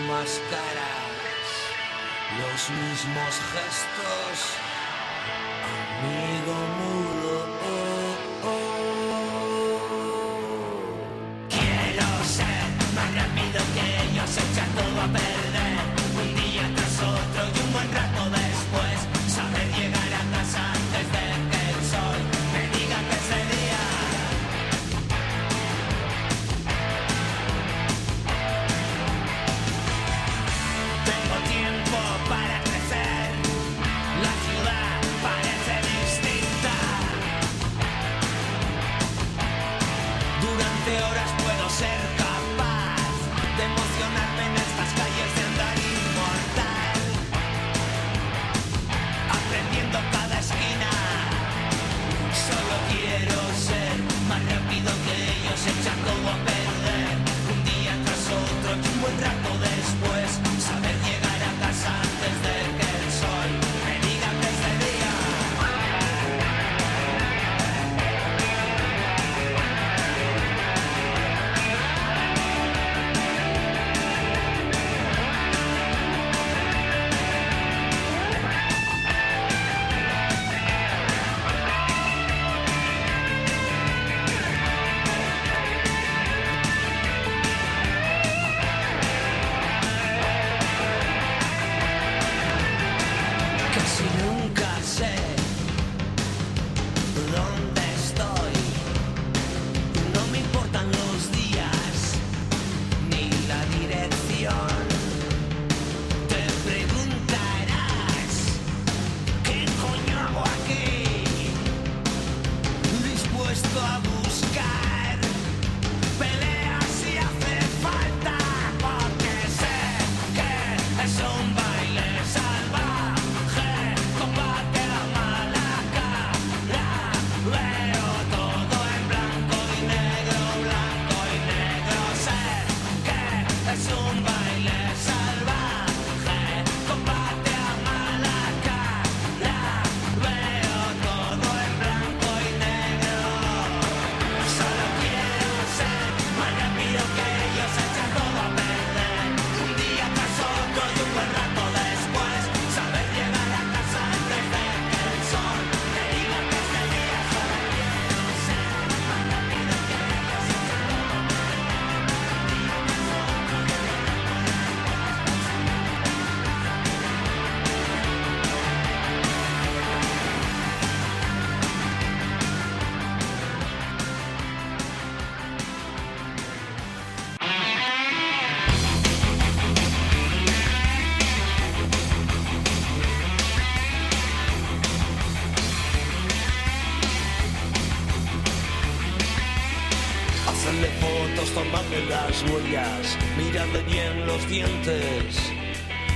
mismas caras, los mismos gestos.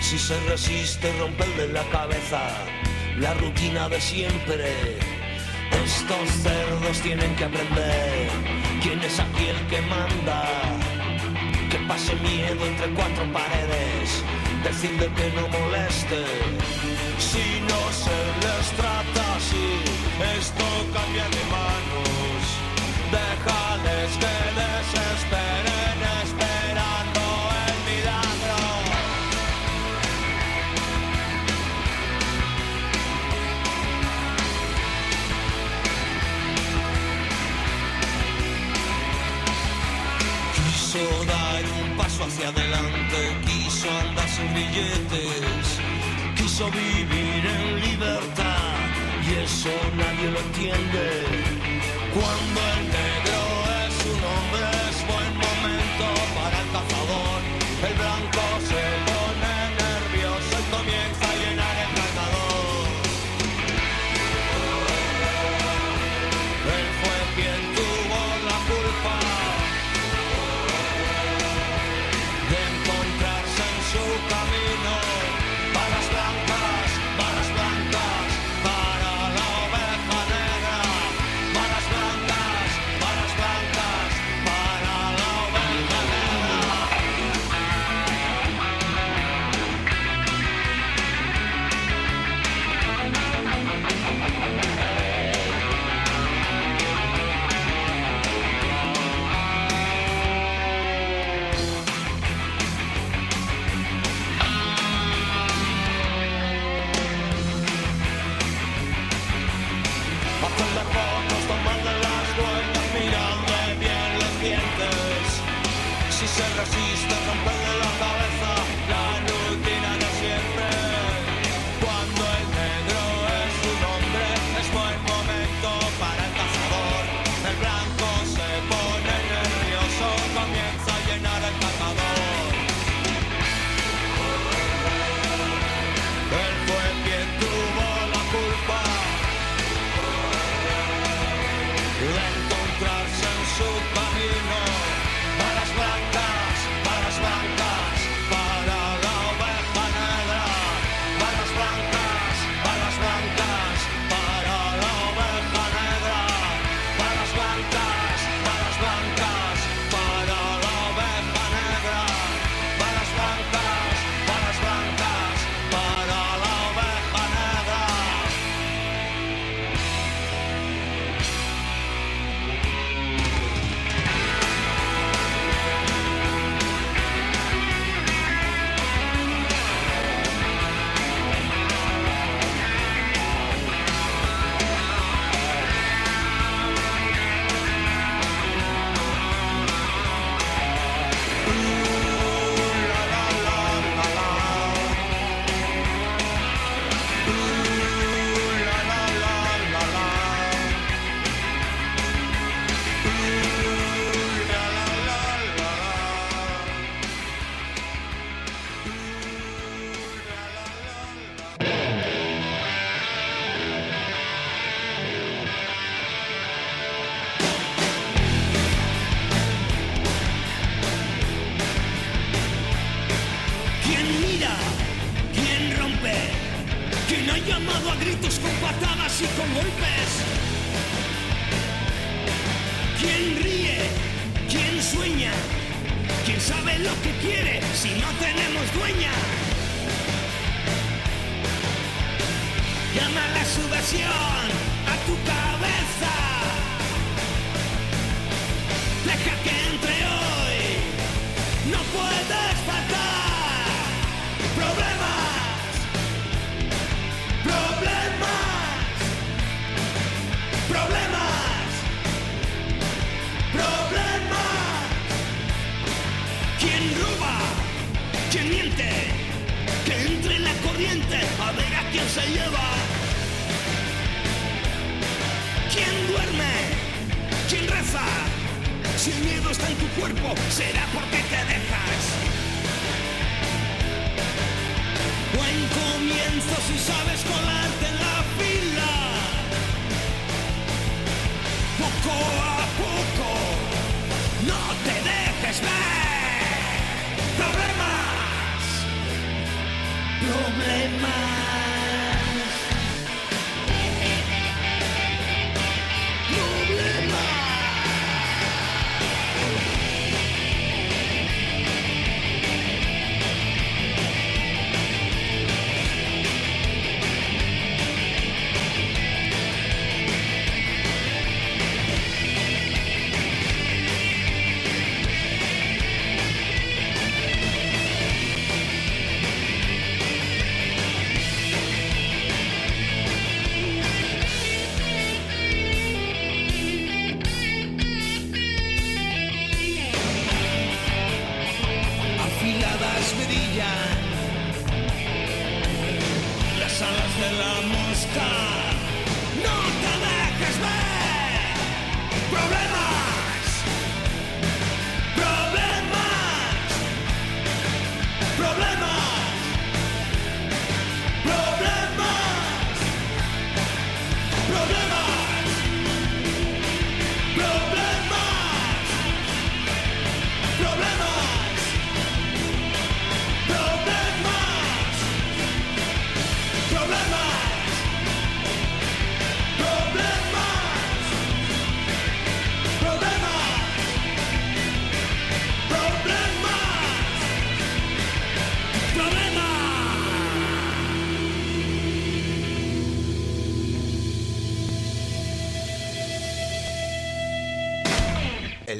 Si se resiste, romperle la cabeza, la rutina de siempre. Estos cerdos tienen que aprender quién es aquí el que manda. Que pase miedo entre cuatro paredes, decirle que no moleste. Si no se les trata así, esto cambia de mano. hacia adelante, quiso andar sus billetes, quiso vivir en libertad y eso nadie lo entiende. Cuando el negro es un hombre es buen momento para el cazador, el blanco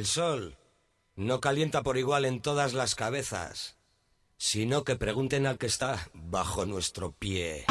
El sol no calienta por igual en todas las cabezas, sino que pregunten al que está bajo nuestro pie.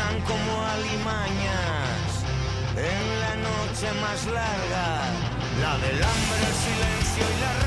como alimañas. En la noche más larga, la del hambre, el silencio y la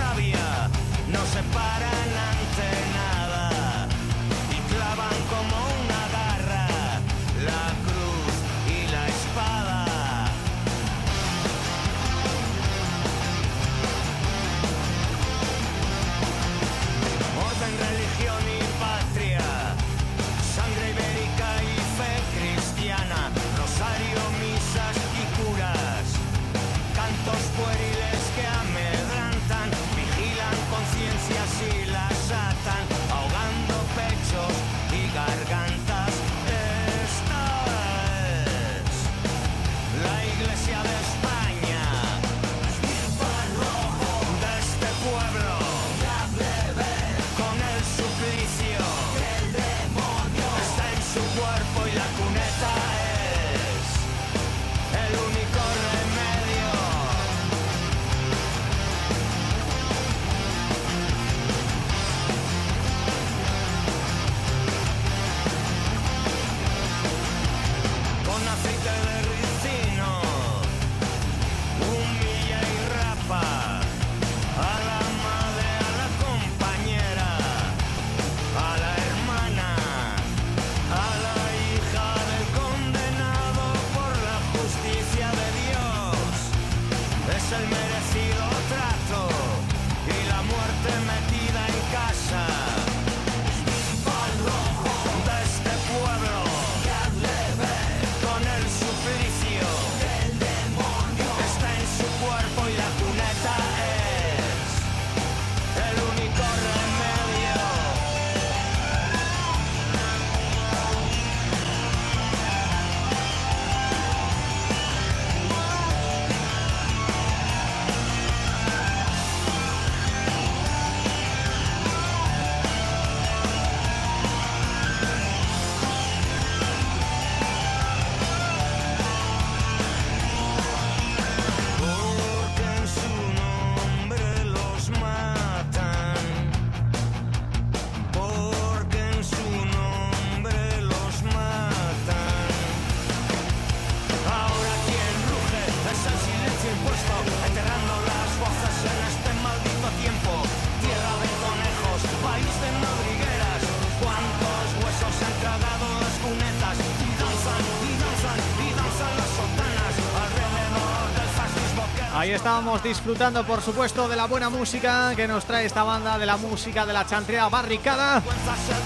estábamos disfrutando, por supuesto, de la buena música que nos trae esta banda, de la música de la chantrea barricada,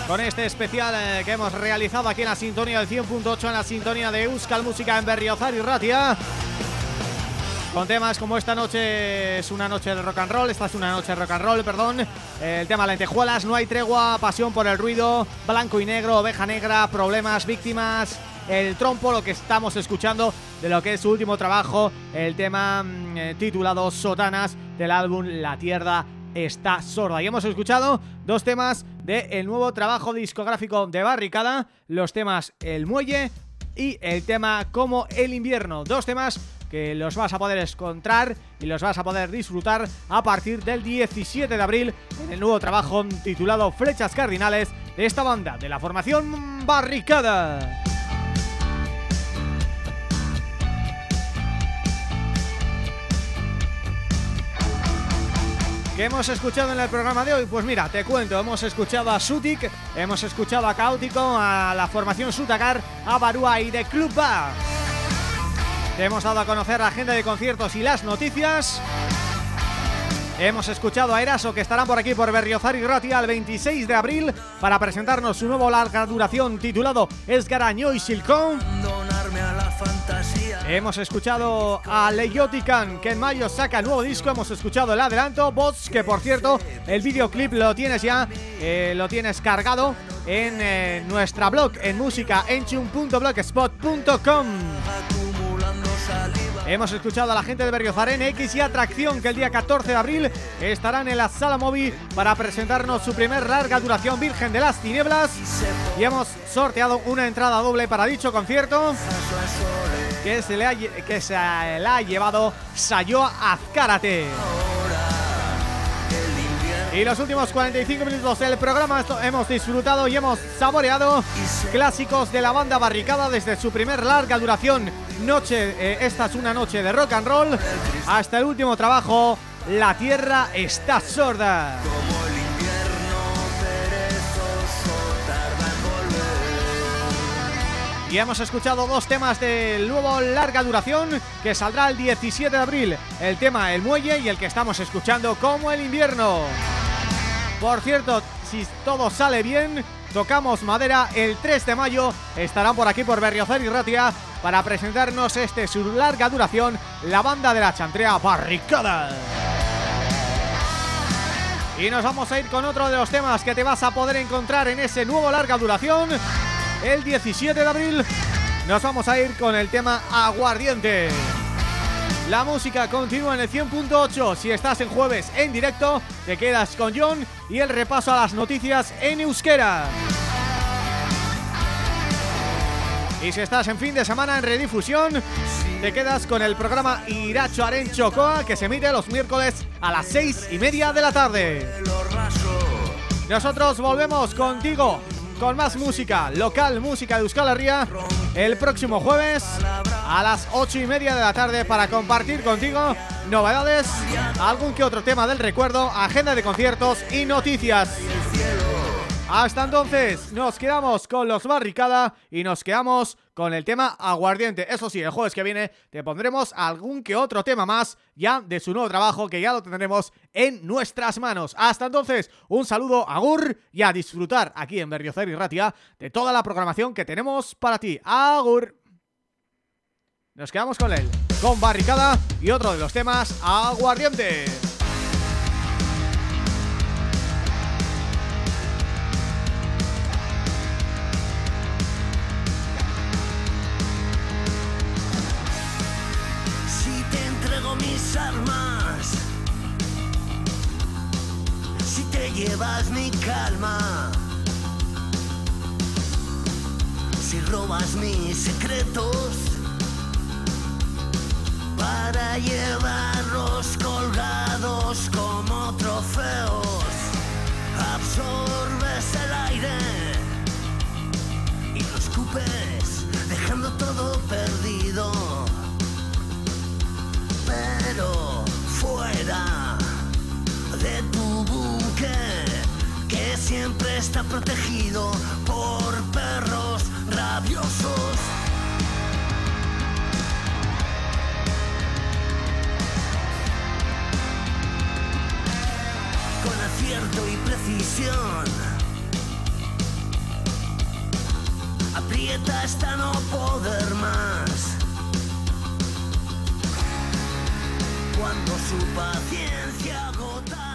con este especial eh, que hemos realizado aquí en la sintonía del 100.8, en la sintonía de Euskal Música en Berriozar y Ratia. Con temas como esta noche es una noche de rock and roll, esta es una noche de rock and roll, perdón. El tema lentejuelas, no hay tregua, pasión por el ruido, blanco y negro, oveja negra, problemas, víctimas, el trompo, lo que estamos escuchando de lo que es su último trabajo, el tema mm, eh, titulado Sotanas del álbum La Tierra está sorda. Y hemos escuchado dos temas del nuevo trabajo discográfico de Barricada, los temas El Muelle y el tema Como el Invierno, dos temas que los vas a poder encontrar y los vas a poder disfrutar a partir del 17 de abril en el nuevo trabajo titulado Flechas Cardinales de esta banda de la formación Barricada. ¿Qué hemos escuchado en el programa de hoy? Pues mira, te cuento, hemos escuchado a Sutik, hemos escuchado a Caótico, a la formación Sutacar, a Barúa y de Club Ba. Te hemos dado a conocer la agenda de conciertos y las noticias. Hemos escuchado a Eraso que estarán por aquí por Berriozar y Ratia el 26 de abril para presentarnos su nuevo larga duración titulado Esgaraño y Silcón. Hemos escuchado a Leyotican que en mayo saca nuevo disco, hemos escuchado el adelanto, Bots que por cierto el videoclip lo tienes ya, eh, lo tienes cargado en eh, nuestra blog en música enchun.blogspot.com Hemos escuchado a la gente de Berriozar X y Atracción que el día 14 de abril estarán en la Sala Móvil para presentarnos su primer larga duración Virgen de las Tinieblas y hemos sorteado una entrada doble para dicho concierto que se le ha, que se la ha llevado Sayoa Azcárate. Y los últimos 45 minutos del programa hemos disfrutado y hemos saboreado clásicos de la banda Barricada desde su primer larga duración Noche, eh, esta es una noche de rock and roll Hasta el último trabajo La Tierra está sorda. Y hemos escuchado dos temas del nuevo larga duración que saldrá el 17 de abril. El tema El Muelle y el que estamos escuchando como El Invierno Por cierto, si todo sale bien, tocamos madera el 3 de mayo. Estarán por aquí por Berriozar y Ratia para presentarnos este su larga duración La banda de la chantrea Barricada. Y nos vamos a ir con otro de los temas que te vas a poder encontrar en ese nuevo larga duración. El 17 de abril nos vamos a ir con el tema Aguardiente. La música continúa en el 100.8. Si estás en jueves en directo, te quedas con John y el repaso a las noticias en euskera. Y si estás en fin de semana en redifusión, te quedas con el programa Iracho Aren Chocoa que se emite los miércoles a las seis y media de la tarde. Nosotros volvemos contigo con más música local, música de Euskal Herria el próximo jueves a las ocho y media de la tarde para compartir contigo novedades, algún que otro tema del recuerdo, agenda de conciertos y noticias. Hasta entonces, nos quedamos con los Barricada y nos quedamos con el tema Aguardiente. Eso sí, el jueves que viene te pondremos algún que otro tema más ya de su nuevo trabajo que ya lo tendremos en nuestras manos. Hasta entonces, un saludo Agur y a disfrutar aquí en Berriocer y Ratia de toda la programación que tenemos para ti. Agur. Nos quedamos con él, con Barricada y otro de los temas Aguardiente. Mis armas, si te llevas mi calma, si robas mis secretos. Para llevarlos colgados como trofeos, absorbes el aire. Y lo escupes dejando todo perdido pero fuera de tu búnker, que siempre está protegido por perros rabiosos. Con acierto y precisión. Aprieta hasta no poder más. Cuando su paciencia agota.